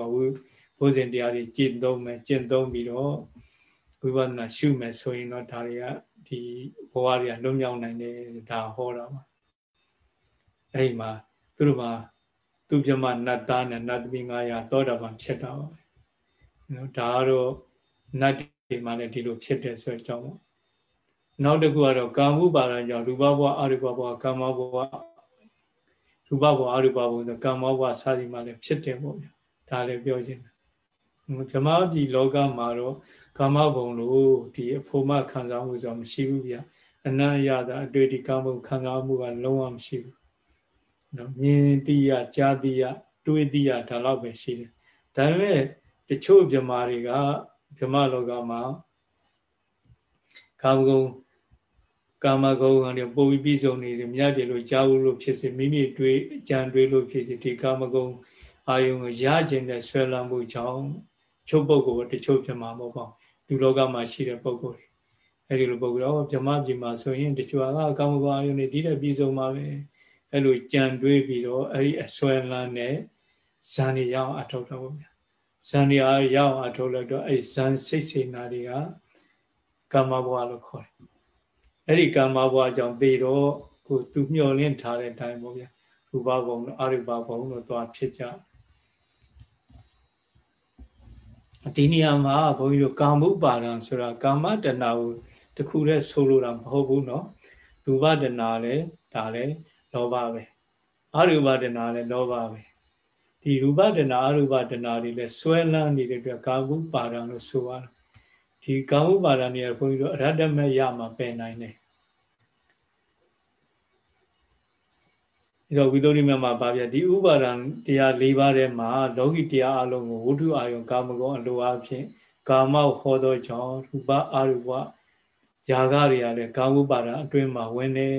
ဘုဇင်တရားတွေကျင့်သုံးမယ်ကျင့်သုံးပြီးတော့ဝိပဿနာရှုမယ်ဆိုရင်တော့ဒါတွေကဒီဘဝတွေကလွတ်မြောက်နိုင်တယ်ဒါဟောတာပါအဲ့မှာသူတို့မှာသူပြမနတ်သားနဲ့နတ်သမီး900သောတာပန်ဖြစ်တာပါပဲ နော်ဒါကတော့နတ်တွေမှာလည်းဒီလိုဖြစ်တယ်ဆိုတဲ့အကြောင်းပေါ့နောက်တစ်ခုကတော့ကာမှုပါဒံကြောင့်ရူပဘဝအရူပဘဝကာမဘဝရူပဘဝအရူပဘဝဆိုကာမဘဝစာစီမှာလည်းဖြစ်တယ်ပေါ့ဗျာဒါလည်းပြောခြင်းတယ်ဗြဟ္မာပြည်လောကမှာတော့ကာမဘုံလို့ဒီအဖို့မခံစားမှုဆိုမရှိဘူးဗျာအနံ့ရတာအတွေ့ဒီကာမဘုံခံစားမှုကလုံးဝမရှိဘူးနော်မြင်သိရကြားသိရတွေးသိရဒါတော့ပဲရှိတယ်ဒါပေမဲ့ တချို့ဗြဟ္မာတွေကဗြဟ္မာလောကမှာကာမဂုဏ်ကာမဂုဏ်ကနေပုံပြီးပြည်စုံနေတယ်မြတ်တယ်လို့ကြားဘူးလို့ဖြစ်စေမိမိတွေးကြံတွေးလို့ဖြစ်စေဒီကာမဂုဏ်အာယုံကိုရကျင်တဲ့ဆွဲလမ်းမှုကြောင့်ချုပ်ပုဂ္ဂိုလ်တချို့ဗြဟ္မာမဟုတ်ပါဘူးလူလောကမှာရှိတဲ့ပုဂ္ဂိုလ်တွေအဲဒီလိုပုဂ္ဂိုလ်တော့ဗြဟ္မာပြည်မှာဆိုရင်တချို့ကကာမဂုဏ်အာယုံတွေဒီတဲ့ပြည်စုံပါပဲအဲ့လိုကြံတွေးပြီးတော့အဲ့ဒီအစွဲလန်းနဲ့ဇန်တွေရအောင်အထောက်တော့ဗျာ ဇန်တွေအားရအောင်အထောက်လိုက်တော့အဲ့ဇန်စိတ်စေနာတွေကကာမဘဝလို့ခေါ်တယ်အဲ့ဒီကာမဘဝကြောင့်သေတော့ကိုသူမျှော်လင့်ထားတဲ့အတိုင်းပေါ့ဗျာရူပဘုံတို့အရူပဘုံတို့သွားဖြစ်ကြဒီနေရာမှာဘုန်းကြီးတို့ကာမှုပါဒံဆိုတာကာမတဏှာကိုတခုတည်းဆိုလိုတာမဟုတ်ဘူးเนาะရူပတဏှာလည်းဒါလည်းလောဘပဲအရူပတဏှာလည်းလောဘပဲ ဒီရူပတဏှာအရူပတဏှာတွေလည်းဆွဲလန်းနေတဲ့အတွက်ကာမှုပါဒံလို့ဆိုရတာဒီကာမှုပါဒံတွေဘုန်းကြီးတို့အရတ္တမရမှာပယ်နိုင်တယ်ဒီတော့ဝိသုရိမမှာဗာပြဒီဥပါဒံတရား၄ပါးထဲမှာလောကီတရားအလုံးကိုဝိတုအာယုံကာမဂုဏ်အလိုအဖြစ်ကာမောက်ဟောသောကြောင့်ရူပအရူပຢာကတွေကလည်းကာမှုပါဒံအတွင်းမှာဝင်နေ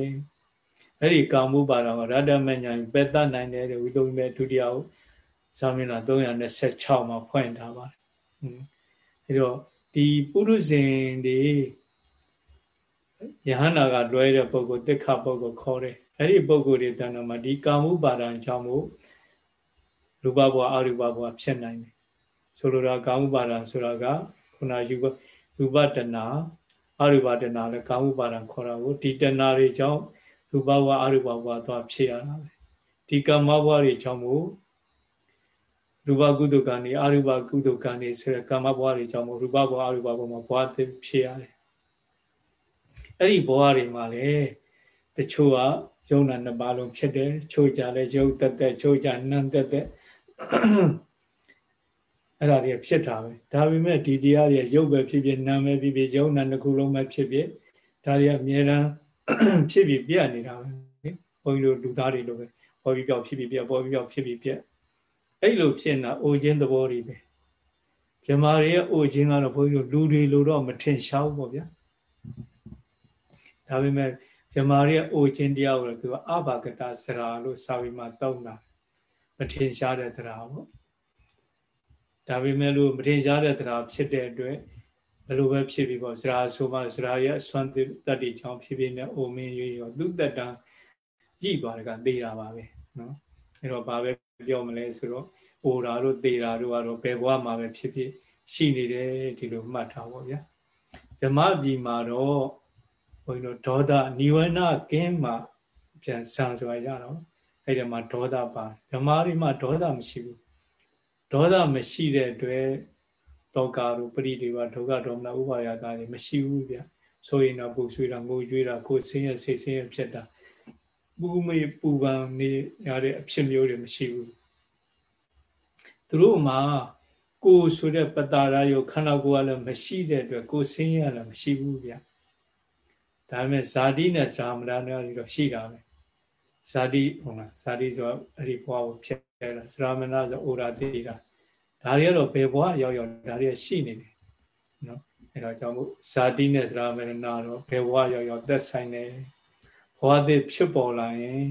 အဲ့ဒီကာမှုပါဒံကရတ္တမညာပယ်တတ်နိုင်တယ်ဝိသုရိမေဒုတိယကို ဇာမင်းလာ326မှာဖွင့်ထားပါတယ်အဲ့တော့ဒီပုရုဇဉ်တွေယဟန္တာကလွဲတဲ့ပုဂ္ဂိုလ်တိခပုဂ္ဂိုလ်ခေါ်တယ်အဲ့ဒီပုဂ္ဂိုလ်တွေတဏ္ဍာမှာဒီကာမှုပါဒံကြောင့်မို့ရူပဘဝအရူပဘဝဖြစ်နိုင်တယ်ဆိုလိုတာကာမှုပါဒံဆိုတာကခုနယူရူပတဏအရူပတဏလည်းကာမှုပါဒံခေါ်တာကိုဒီတဏတွေကြောင့်ရူပဘဝအရူပဘဝသွားဖြစ်ရတာပဲဒီကာမဘဝတွေကြောင့်မို့ ရူပကုသကံနေအရူပကုသကံနေဆိုရကာမဘဝတွေကြောင့်မို့ရူပဘဝအရူပဘဝမှာဘဝဖြစ်ရတယ်အဲ့ဒီဘဝတွေမှာလေတချို့ကယုံနာနှစ်ပါးလုံးဖြစ်တယ်ချိုးကြလဲယုတ်တက်တက်ချိုးကြနန်းတက်တက်အဲ့ဒါတွေဖြစ်တာပဲဒါပေမဲ့ဒီတရားတွေရုပ်ပဲဖြစ်ဖြစ်နာမ်ပဲဖြစ်ဖြစ်ယုံနာတစ်ခုလုံးပဲဖြစ်ဖြစ်ဒါတွေကအများအားဖြစ်ပြီးပြနေတာပဲလေဘုန်းကြီးတို့လူသားတွေလိုပဲပေါ်ပြီးပြောက်ဖြစ်ပြီးပြပေါ်ပြီးပြောက်ဖြစ်ပြီးပြ အဲ့လိုဖြစ်နေတာအိုခြင်းသဘောတွေပဲမြမာတွေရဲ့အိုခြင်းကတော့ဘုန်းကြီးတို့လူတွေလိုတော့မထင်ရှားဘူးပေါ့ဗျာဒါပေမဲ့ဗြမာရဲ့အိုခြင်းတရားကိုသူကအဘာကတစရာလို့စာပေမှာတောင်းတာမထင်ရှားတဲ့တရားပေါ့ဒါပေမဲ့လို့မထင်ရှားတဲ့တရားဖြစ်တဲ့အတွက်ဘယ်လိုပဲဖြစ်ပြီးပေါ့စရာဆိုမှစရာရဲ့အစွမ်းတတ္တိချောင်းဖြစ်ဖြစ်နဲ့အိုမင်းရွေးရောသူတက်တန်းကြည်သွားတယ်ကသေတာပါပဲနော် အဲ့တော့ဘာပဲပြောမလဲဆိုတော့အိုတာတို့သေတာတို့ကတော့ဘယ်ဘဝမှာပဲဖြစ်ဖြစ်ရှိနေတယ်ဒီလိုမှတ်ထားပါဗျာဓမ္မပြည်မှာတော့ဘုန်းကြီးတို့ဒေါသနိဝရဏကင်းမှပြန်ဆံစွာရတော့အဲ့ဒီမှာဒေါသပါဓမ္မရီမှာဒေါသမရှိဘူးဒေါသမရှိတဲ့အတွက်တောကာတို့ပရိဒီဝဒုက္ခဒေါမနဥပါယတာတွေမရှိဘူးဗျဆိုရင်တော့ပူဆွေးတာငိုကြွေးတာကိုယ်ဆင်းရဲစိတ်ဆင်းရဲဖြစ်တာ ပူမေပူပန်နေရတဲ့အဖြစ်မျိုးတွေမရှိဘူးသူတို့မှာကိုယ်ဆိုတဲ့ပတာရယောခန္ဓာကိုယ်ကလည်းမရှိတဲ့အတွက်ကိုယ်ဆင်းရဲလည်းမရှိဘူးဗျဒါပေမဲ့ဇာတိနဲ့ဇာမရဏတွေတော့ရှိတာပဲဇာတိဟုတ်လားဇာတိဆိုအဲ့ဒီဘဝကိုဖြစ်လာဇာမဏဆိုဩရာတိတာဒါတွေကတော့ဘယ်ဘဝရောက်ရောက်ဒါတွေရှိနေတယ်နော်အဲ့တော့ကြောင့်မို့ဇာတိနဲ့ဇာမရဏတော့ဘယ်ဘဝရောက်ရောက်သက်ဆိုင်တယ် ဘဝသစ်ဖြစ်ပေါ်လာရင်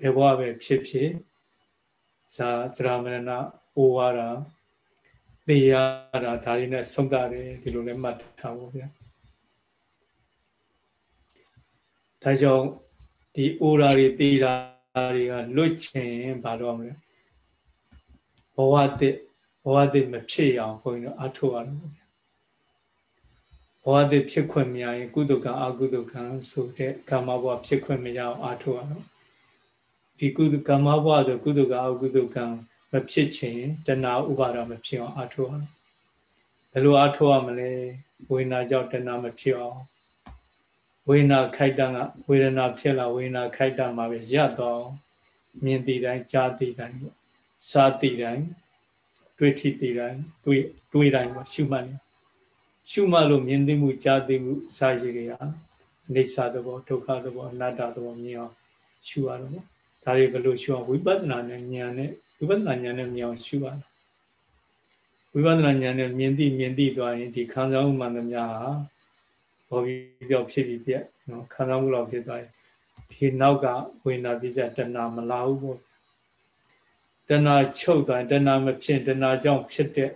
ဘယ်ဘဝပဲဖြစ်ဖြစ်ဇာဇာမရဏဩဝါဒသိရတာဒါတွေနဲ့ဆုံးတာတယ်ဒီလိုလည်းမှတ်ထားဖို့ဗျာဒါကြောင့်ဒီအိုရာတွေတေးတာတွေကလွတ်ချင်ဘာလို့မလဲဘဝတည်ဘဝတည်မဖြစ်အောင်ဘုန်းကြီးတို့အထောက်ရတယ်ဗျာ ဘဝတည်ဖြစ်ခွင့်မရရင်ကုသကံအကုသကံဆိုတဲ့ကာမဘဝဖြစ်ခွင့်မရအောင်အထောက်ရတော့ဒီကုသကာမဘဝဆိုကုသကအကုသကံမဖြစ်ချင်တဏှာဥပါဒမဖြစ်အောင်အထောက်ရဘယ်လိုအထောက်ရမလဲဝိညာဉ်ကြောင့်တဏှာမဖြစ်အောင်ဝေဒနာခိုက်တံကဝေဒနာဖြစ်လာဝေဒနာခိုက်တံမှာပဲရပ်တော့မြင်တည်တိုင်းကြားတည်တိုင်းပေါ့စားတည်တိုင်းတွေ့ထိတည်တိုင်းတွေ့တွေ့တိုင်းပေါ့ရှုမှတ်နေ ရှုမှတ်လို့မြင်သိမှုကြားသိမှုစာရည်တွေဟာအိဋ္ဌသဘောဒုက္ခသဘောအနတ္တသဘောမြင်အောင်ရှုရတော့ပေါ့ဒါတွေဘယ်လိုရှုအောင်ဝိပဿနာနဲ့ဉာဏ်နဲ့ဝိပဿနာဉာဏ်နဲ့မြင်အောင်ရှုရတာဝိပဿနာဉာဏ်နဲ့မြင်သိမြင်သိသွားရင်ဒီခံစားမှုမှန်သမျှဟာဘောပြီးပြောက်ဖြစ်ပြီးပြက်နော်ခံစားမှုလောက်ဖြစ်သွားရင်ဒီနောက်ကဝိညာဉ်ပြည့်စက်တဏမလာဘူးပေါ့တဏချုပ်သွားတဏမဖြစ်တဏကြောင့်ဖြစ်တဲ့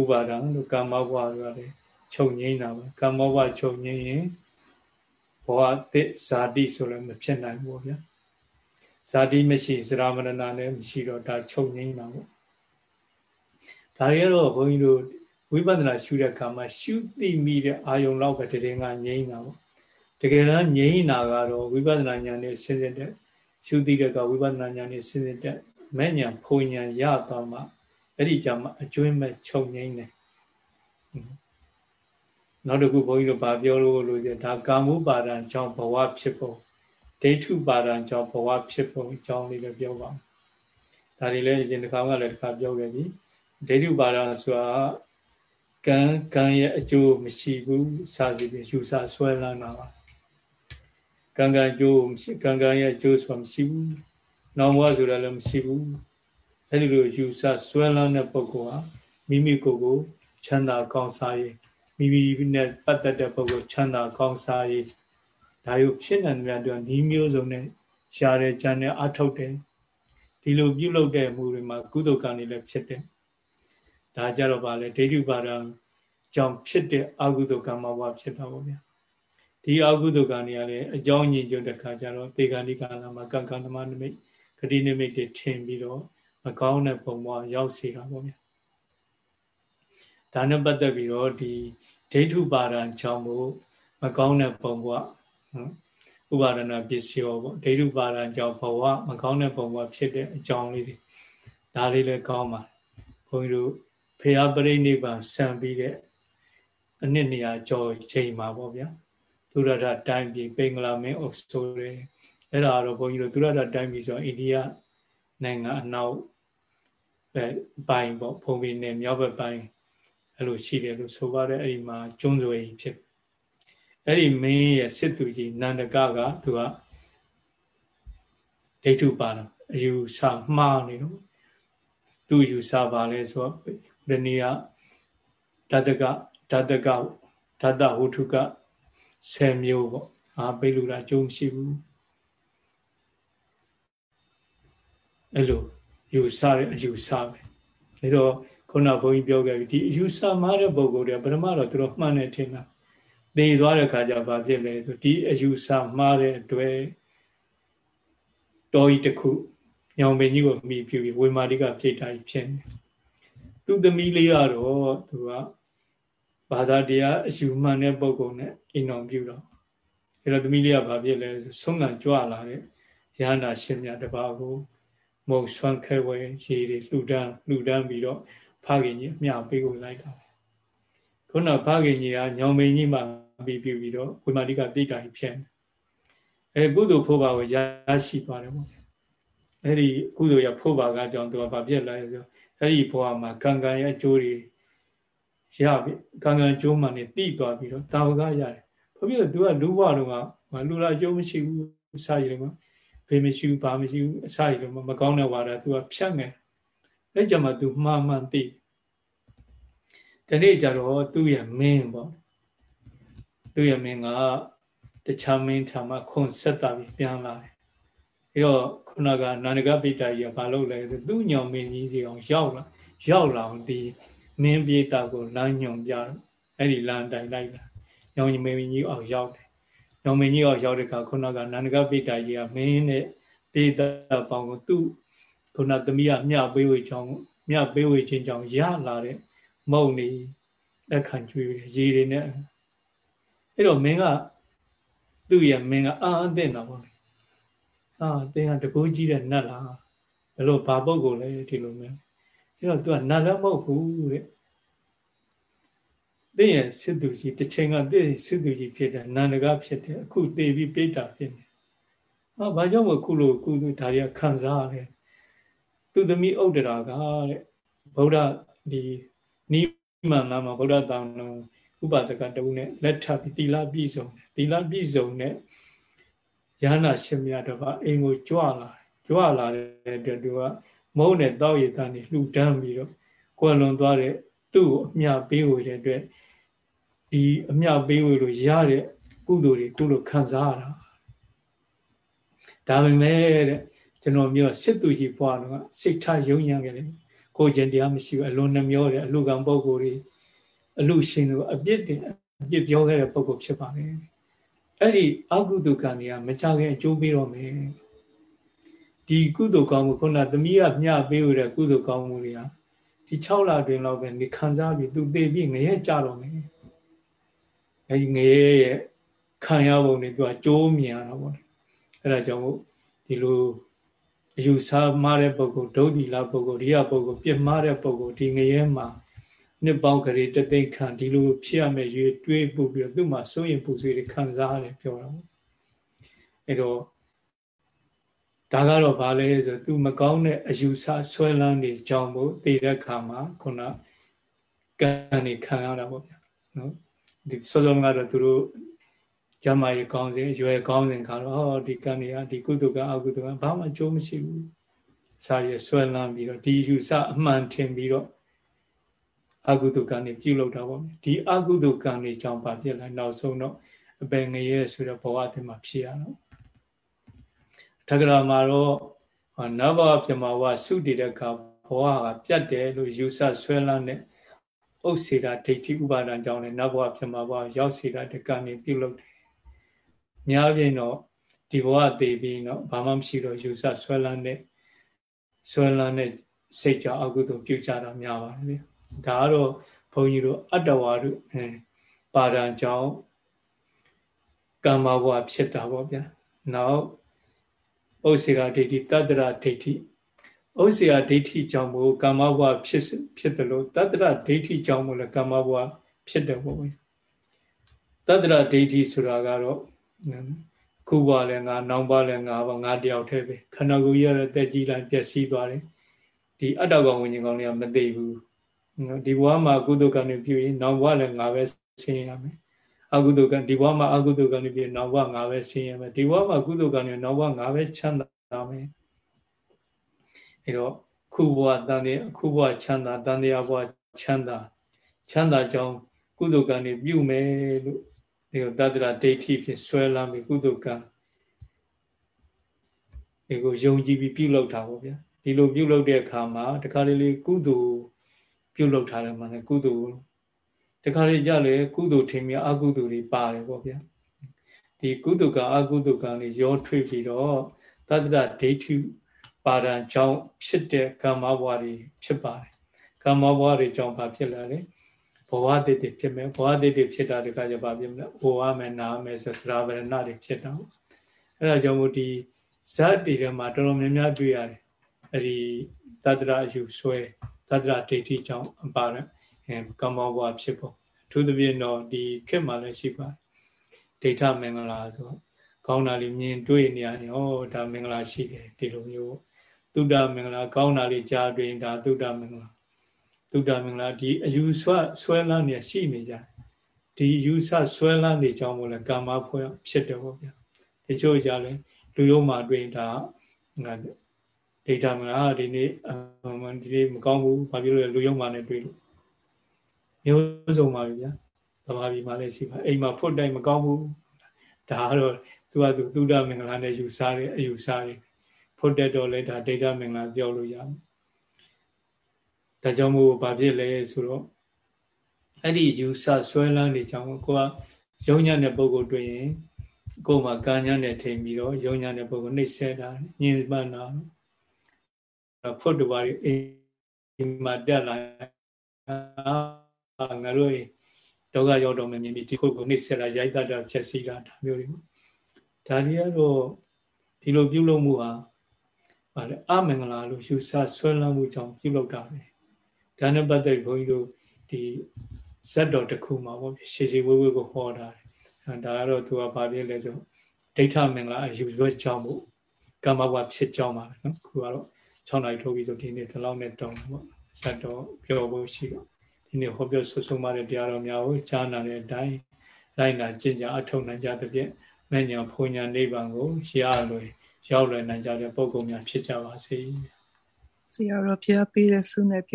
ဥပါဒံလို့ကာမဘဝတွေကလည်း ချုပ်ငိမ့်တာပဲကာမဘဝချုပ်ငိမ့်ရင်ဘဝသစ်ဇာတိဆိုလည်းမဖြစ်နိုင်ဘူးဗျာဇာတိမရှိစရာမရဏလည်းမရှိတော့ဒါချုပ်ငိမ့်တာပေါ့ဒါတွေကတော့ဘုန်းကြီးတို့ဝိပဿနာရှုတဲ့အခါမှာရှုသိမိတဲ့အာယုံလောက်ပဲတည်ငါငြိမ်းတာပေါ့တကယ်တော့ငြိမ်းတာကတော့ဝိပဿနာဉာဏ်နဲ့ဆင်းရဲတဲ့ရှုသိတဲ့ကဝိပဿနာဉာဏ်နဲ့ဆင်းရဲတဲ့မဲ့ဉာဏ်ဖုံဉာဏ်ရသွားမှအဲ့ဒီကြမှာအကျွင်းမဲ့ချုပ်ငြိမ်းတယ် နောက်တစ်ခုဘုန်းကြီးတို့ဗာပြောလို့လို့ဒါကာမုပါဒံကြောင့်ဘဝဖြစ်ပုံဒိဋ္ဌုပါဒံကြောင့်ဘဝဖြစ်ပုံအကြောင်းလေးလည်းပြောပါမယ်ဒါတွေလည်းအရင်တစ်ခါကလည်းတစ်ခါပြောခဲ့ပြီဒိဋ္ဌုပါဒံဆိုတာကံကံရဲ့အကျိုးမရှိဘူးစာစီပြီးယူဆဆွဲလန်းတာပါကံကံအကျိုးမရှိကံကံရဲ့အကျိုးဆိုတာမရှိဘူးနောင်ဘဝဆိုတာလည်းမရှိဘူးအဲ့ဒီလိုယူဆဆွဲလန်းတဲ့ပုဂ္ဂိုလ်ဟာမိမိကိုယ်ကိုချမ်းသာကောင်းစားရေး မိမိနဲ့ပတ်သက်တဲ့ပုဂ္ဂိုလ်ချမ်းသာကောင်းစားရေးဒါရုပ်ဖြစ်နေတယ်များတော့ဤမျိုးစုံနဲ့ရှားတယ်ကြံတယ်အထုတ်တယ်ဒီလိုပြုလုပ်တဲ့မှုတွေမှာကုသကံတွေလည်းဖြစ်တယ်ဒါကြတော့ဗာလဲဒိဋ္ဌိပါဒံကြောင့်ဖြစ်တဲ့အကုသိုလ်ကမ္မဘဝဖြစ်တာပေါ့ဗျာဒီအကုသိုလ်ကံတွေကလည်းအကြောင်းညင်ကြတဲ့ခါကျတော့ဒေဂန္ဒီကာလမှာကံကံဓမ္မနမိတ်ဂတိနမိတ်တွေထင်ပြီးတော့မကောင်းတဲ့ပုံပေါ်ရောက်စေတာပေါ့ဗျာ ဒါနဲ့ပတ်သက်ပြီးတော့ဒီဒိဋ္ဌုပါဒံကြောင့်မို့မကောင်းတဲ့ပုံပေါ်နော်ဥပါဒနာပစ္စယောပေါ့ဒိဋ္ဌုပါဒံကြောင့်ဘဝမကောင်းတဲ့ပုံပေါ်ဖြစ်တဲ့အကြောင်းလေးတွေဒါလေးလည်းကောင်းပါဘုန်းကြီးတို့ဖေယပရိနိဗ္ဗာန်ဆံပြီးတဲ့အနှစ်နေရာကျော်ချိန်မှာပေါ့ဗျာသုရဒတိုင်းပြည်ပင်္ဂလာမင်းအုပ်ဆိုတယ်အဲ့ဒါတော့ဘုန်းကြီးတို့သုရဒတိုင်းပြည်ဆိုအိန္ဒိယနိုင်ငံအနောက်ပဲပိုင်းပေါ့ဘုံပြည်နယ်မြောက်ဘက်ပိုင်း အဲ့လိုရှိတယ်လို့ဆိုပါတယ်အဲ့ဒီမှာကျွန်းဆွေကြီးဖြစ်အဲ့ဒီမင်းရဲ့စစ်သူကြီးနန္ဒကကသူကဒိဋ္ဌုပါဒအယူဆမှားနေတော့သူယူဆပါလဲဆိုတော့ရဏီယဓာတကဓာတကဓာတဝုထုက10မျိုးပေါ့အာပိလူတာကျုံမရှိဘူးအဲ့လိုယူဆတဲ့အယူဆပဲဒါတော့ ခုနဘုန်းကြီးပြောခဲ့ပြီဒီအယူဆမှားတဲ့ပုံကိုယ်တွေပထမတော့သူတို့မှန်တယ်ထင်တာသိသွားတဲ့ခါကျဘာဖြစ်လဲဆိုဒီအယူဆမှားတဲ့အတွက်တော်ကြီးတစ်ခုညောင်ပင်ကြီးကိုမိပြပြီးဝေမာတိကပြိတ္တာကြီးဖြစ်နေသူသမီးလေးကတော့သူကဘာသာတရားအယူမှန်တဲ့ပုံကုနဲ့အိမ်တော်ပြုတော့အဲတော့သမီးလေးကဘာဖြစ်လဲဆုံးကံကြွလာတဲ့ရဟနာရှင်မြတ်တပါးကိုမုံဆွမ်းခဲဝဲရေတွေလှူဒန်းလှူဒန်းပြီးတော့ ဖခင်ကြီးအမျှပေးကိုလိုက်တာခုနဖခင်ကြီးကညောင်မင်းကြီးမှပြီးပြီးပြီးတော့ဝိမာတိကတိတ်တာကြီးဖြစ်နေအဲကုသိုလ်ဖို့ပါကိုရရှိသွားတယ်ပေါ့အဲ့ဒီကုသိုလ်ရဖို့ပါကကြောင့်သူကဗာပြက်လာရဆိုအဲ့ဒီဘဝမှာကံကံရဲ့အကျိုးတွေရပြီကံကံကျိုးမှနေတိသွားပြီးတော့တာဝကရတယ်ဘာဖြစ်လို့ तू ကလူဘဝတော့ကမလူလာကျိုးမရှိဘူးအစာရည်ကဘေးမရှိဘူးဘာမရှိဘူးအစာရည်ကမကောင်းတဲ့ဝါဒ तू ကဖြတ်ငယ် အဲ့ကြမှာ तू မှားမှန်သိဒီနေ့ကျတော့သူ့ရဲ့မင်းပေါ့သူ့ရဲ့မင်းကတခြားမင်းထာမှာခွန်ဆက်တာပြီးပြန်လာတယ်အဲတော့ခုနကနာနဂပိတ္တကြီးကဘာလုပ်လဲသူ့ညောင်မင်းကြီးစီအောင်ရောက်လာရောက်လာအောင်ဒီမင်းပြေတာကိုလမ်းညွန်ပြတော့အဲ့ဒီလမ်းတိုင်လိုက်တာညောင်မင်းကြီးအောင်ရောက်တယ်ညောင်မင်းကြီးအောင်ရောက်တဲ့အခါခုနကနာနဂပိတ္တကြီးကမင်းနဲ့ပြေတာပေါင်းကိုသူ့ ခုနသမီးကမျှပေးဝေချောင်းမျှပေးဝေခြင်းကြောင့်ရလာတဲ့မုံနေအခန့်ကျွေးတယ်ရေတွေနဲ့အဲ့တော့မင်းကသူ့ရဲ့မင်းကအာအသင့်တာပေါ့လေအာသင်ကတကူကြီးတဲ့နတ်လားဘယ်လိုဘာပုတ်ကိုလဲဒီလိုမျိုးအဲ့တော့ तू ကနတ်လည်းမဟုတ်ဘူးတဲ့သင်ရဲ့စစ်သူကြီးတစ်ချိန်ကသင်စစ်သူကြီးဖြစ်တယ်နန္ဒကဖြစ်တယ်အခုသေပြီးပိဋကဖြစ်နေဟာဘာကြောင့်မခုလိုကုသဒါတွေကခံစားရတယ် သူသမီးဥဒ္ဒရာကတဲ့ဗုဒ္ဓဒီနိမန်လာမှာဗုဒ္ဓတောင်လုံးဥပဒကတူနဲ့လက်ထပ်ပြီးသီလပြည့်စုံတယ်သီလပြည့်စုံတဲ့ရဟနာရှင်မြတ်တော်ကအိမ်ကိုကြွလာကြွလာတဲ့အတွက်သူကမုန်းတဲ့တောက်ရည်သားနေလှူဒန်းပြီးတော့ကွယ်လွန်သွားတဲ့သူ့ကိုအမြပေးဝေတဲ့အတွက်ဒီအမြပေးဝေလို့ရတဲ့ကုသိုလ်တွေကုလိုခံစားရတာဒါပေမဲ့တဲ့ ကျွန်တော်မျိုးစစ်သူကြီးဘွားတော့စိတ်ထယုံညံ့ခဲ့တယ်ကိုကျင်တရားမရှိဘူးအလွန်နှမျောတယ်အလူကံပုဂ္ဂိုလ်တွေအလူရှင်တို့အပြစ်တင်အပြစ်ပြောခဲ့တဲ့ပုဂ္ဂိုလ်ဖြစ်ပါတယ်အဲ့ဒီအကုသိုလ်ကံတွေကမကြခင်အကျိုးပေးတော့မယ်ဒီကုသိုလ်ကောင်းမှုခုနသမီးကမျှပေးရတဲ့ကုသိုလ်ကောင်းမှုတွေကဒီ6လတွင်လောက်ပဲနေခံစားပြီးသူသိပြီးငရဲကြတော့မယ်အဲဒီငရဲရဲ့ခံရပုံတွေသူကကြိုးမြင်ရတာပေါ့လေအဲဒါကြောင့်မို့ဒီလို အယူဆမှားတဲ့ပုဂ္ဂိုလ်ဒုတိလပုဂ္ဂိုလ်ရိယပုဂ္ဂိုလ်ပြစ်မှားတဲ့ပုဂ္ဂိုလ်ဒီငရဲမှာနှစ်ပေါင်းကလေးတသိမ့်ခံဒီလိုဖြစ်ရမယ်ရွေတွေးပူပြီးတော့သူ့မှာစိုးရင်ပူဆွေးတွေခံစားရတယ်ပြောတာပေါ့အဲတော့ဒါကတော့ဘာလဲဆိုသူမကောင်းတဲ့အယူဆဆွဲလန်းနေကြောင်းမို့တည်တဲ့ခါမှာခုနကံနေခံရတာပေါ့ဗျာနော်ဒီစောစောကတော့သူတို့ ကျမရေကောင်းစဉ်ရွယ်ကောင်းစဉ်ခါတော့ဟောဒီကံတွေကဒီကုသကအကုသကဘာမှအကျိုးမရှိဘူးစာရဆွဲလန်းပြီးတော့ဒီယူဆအမှန်ထင်ပြီးတော့အကုသကံတွေပြုလုပ်တာပေါ့ဒီအကုသကံတွေကြောင့်ဘာဖြစ်လဲနောက်ဆုံးတော့အပင်ငရဲဆိုတဲ့ဘဝအသစ်မှာဖြစ်ရတော့ထကရာမှာတော့နဘပြမဝစုတည်တဲ့အခါဘဝကပြတ်တယ်လို့ယူဆဆွဲလန်းတဲ့ဥစ္စေတာဒိဋ္ဌိဥပါဒံကြောင့်လည်းနဘပြမဝရောက်စေတာတကံနေပြုလုပ်တယ် များပြင်းတော့ဒီဘဝသေးပြီးတော့ဘာမှမရှိတော့ယူဆဆွဲလန်းတဲ့ဆွဲလန်းတဲ့စိတ်ကြောင့်အကုသိုလ်ပြုကြတာများပါတယ်ဗျဒါကတော့ဘုန်းကြီးတို့အတ္တဝါတို့ပါဒံကြောင့်ကမ္မဘဝဖြစ်တာပေါ့ဗျာနောက်ဥစ္စေရာဒိဋ္ဌိတတ္တရဒိဋ္ဌိဥစ္စေရာဒိဋ္ဌိကြောင့်မို့ကမ္မဘဝဖြစ်ဖြစ်တယ်လို့တတ္တရဒိဋ္ဌိကြောင့်မို့လည်းကမ္မဘဝဖြစ်တယ်ပေါ့ဗျာတတ္တရဒိဋ္ဌိဆိုတာကတော့ ခုဘလည်းငါနောင်ဘလည်းငါပါငါတယောက်တည်းပဲခန္ဓာကိုယ်ကြီးရတဲ့တက်ကြီးလိုက်ပျက်စီးသွားတယ်ဒီအတ္တကောင်ဝิญဉ်ကောင်တွေကမသိဘူးဒီဘဝမှာကုသကံတွေပြုရင်နောင်ဘလည်းငါပဲဆင်းရမယ်အကုသကံဒီဘဝမှာအကုသကံတွေပြုနောင်ဘငါပဲဆင်းရမယ်ဒီဘဝမှာကုသကံတွေနောင်ဘငါပဲချမ်းသာမယ်အဲတော့ခုဘဝတန်တဲ့ခုဘဝချမ်းသာတန်တရားဘဝချမ်းသာချမ်းသာကြောင်းကုသကံတွေပြုမယ်လို့ ဒီကိုတတ္တရာဒိဋ္ဌိဖြစ်ဆွဲလာပြီးကုသကံဒီကိုယုံကြည်ပြီးပြုလုပ်တာပေါ့ဗျာဒီလိုပြုလုပ်တဲ့အခါမှာတခါလေလေကုသိုလ်ပြုလုပ်ထားတယ်မှာလေကုသိုလ်တခါလေကြလေကုသိုလ်ထင်မြအကုသိုလ်တွေပါတယ်ပေါ့ဗျာဒီကုသိုလ်ကအကုသိုလ်ကံတွေရောထွေးပြီးတော့တတ္တရာဒိဋ္ဌိပါဒံကြောင့်ဖြစ်တဲ့ကမ္မဘဝတွေဖြစ်ပါတယ်ကမ္မဘဝတွေကြောင့်ဘာဖြစ်လာလဲဘ ဝတည်တည်ဖြစ်မယ်ဘဝတည်တည်ဖြစ်တာတခါကျပါပြမလဲဟိုရမယ်နားမယ်ဆိုစရာဗရဏတွေဖြစ်တာအဲ့ဒါကြောင့်မို့ဒီဇတ်တွေထဲမှာတော်တော်များများတွေ့ရတယ်အဲ့ဒီသတ္တရအယူဆွဲသတ္တရဒိဋ္ဌိကြောင့်အပါရအဲကမ္ဘောဘဝဖြစ်ပေါ်အထူးသဖြင့်တော့ဒီခေတ်မှာလည်းရှိပါတယ်ဒိဋ္ဌမင်္ဂလာဆိုကောင်းတာလေးမြင်တွေ့နေရတယ်ဟောဒါမင်္ဂလာရှိတယ်ဒီလိုမျိုးသုဒ္ဓမင်္ဂလာကောင်းတာလေးကြားတွေ့ဒါသုဒ္ဓမင်္ဂလာ သုဒ္ဓမင်္ဂလာဒီအယူဆွဆွဲလန်းနေရှိနေကြဒီယူဆဆွဲလန်းနေကြောင်းမို့လဲကာမဖွဲ့ဖြစ်တယ်ပေါ့ဗျာတချို့ကြလဲလူရုံးမှာတွေ့တာငါဒိဋ္ဌမင်္ဂလာဒီနေ့ဒီနေ့မကောင်းဘူးဘာဖြစ်လို့လဲလူရုံးမှာလည်းတွေ့လို့မျိုးစုံပါဗျာဗမာပြည်မှာလည်းရှိပါအိမ်မှာဖွတ်တိုင်းမကောင်းဘူးဒါကတော့သူကသူသုဒ္ဓမင်္ဂလာနဲ့ယူဆတဲ့အယူဆတွေဖွတ်တဲ့တော့လဲဒါဒိဋ္ဌမင်္ဂလာပြောလို့ရတယ် ဒါကြောင့်မို့ဘာဖြစ်လဲဆိုတော့အဲ့ဒီယူဆဆွဲလန်းနေကြောင်းကိုကယုံညံ့တဲ့ပုံကိုတွေ့ရင်ကိုယ်မှာကာညံ့တဲ့ထိန်ပြီးတော့ယုံညံ့တဲ့ပုံကိုနှိမ့်ဆက်တာညင်ပန်းတာဖွတ်တူပါအိမ်မှာတက်လာငါတို့ဒုက္ခရောက်တော့မမြင်ပြီးဒီခုကိုနှိမ့်ဆက်တာရိုက်တတ်တာဖြစ်စီတာဒါမျိုးတွေပေါ့ဒါတွေကတော့ဒီလိုပြုလုပ်မှုဟာဗါလေအမင်္ဂလာလို့ယူဆဆွဲလန်းမှုကြောင့်ပြုလုပ်တာပဲ ဒါနဲ့ပတ်သက်ဘုန်းကြီးတို့ဒီဇတ်တော်တစ်ခုမှာပေါ့ရှေရှေဝေးဝေးကိုဟောတာတယ်ဒါကတော့သူကဘာဖြစ်လဲဆိုဒိဋ္ဌမင်္ဂလာအယူဆွဲကြောင်းမှုကမ္မဘဝဖြစ်ကြောင်းပါပဲနော်ခုကတော့6နိုင်ထိုးပြီးဆိုဒီနေ့ဒီလောက်နဲ့တောင်းပေါ့ဇတ်တော်ပြောဖို့ရှိတော့ဒီနေ့ဟောပြောဆွဆုံးမတဲ့တရားတော်များကိုကြားနာတဲ့အတိုင်းလိုက်နာကျင့်ကြအထောက်နိုင်ကြသဖြင့်မဉ္ဇဉ်ဖုန်ညာနိဗ္ဗာန်ကိုရလွယ်ရောက်လွယ်နိုင်ကြတဲ့ပုဂ္ဂိုလ်များဖြစ်ကြပါစေ။ဆရာတော်ဖျားပေးတဲ့ဆုနဲ့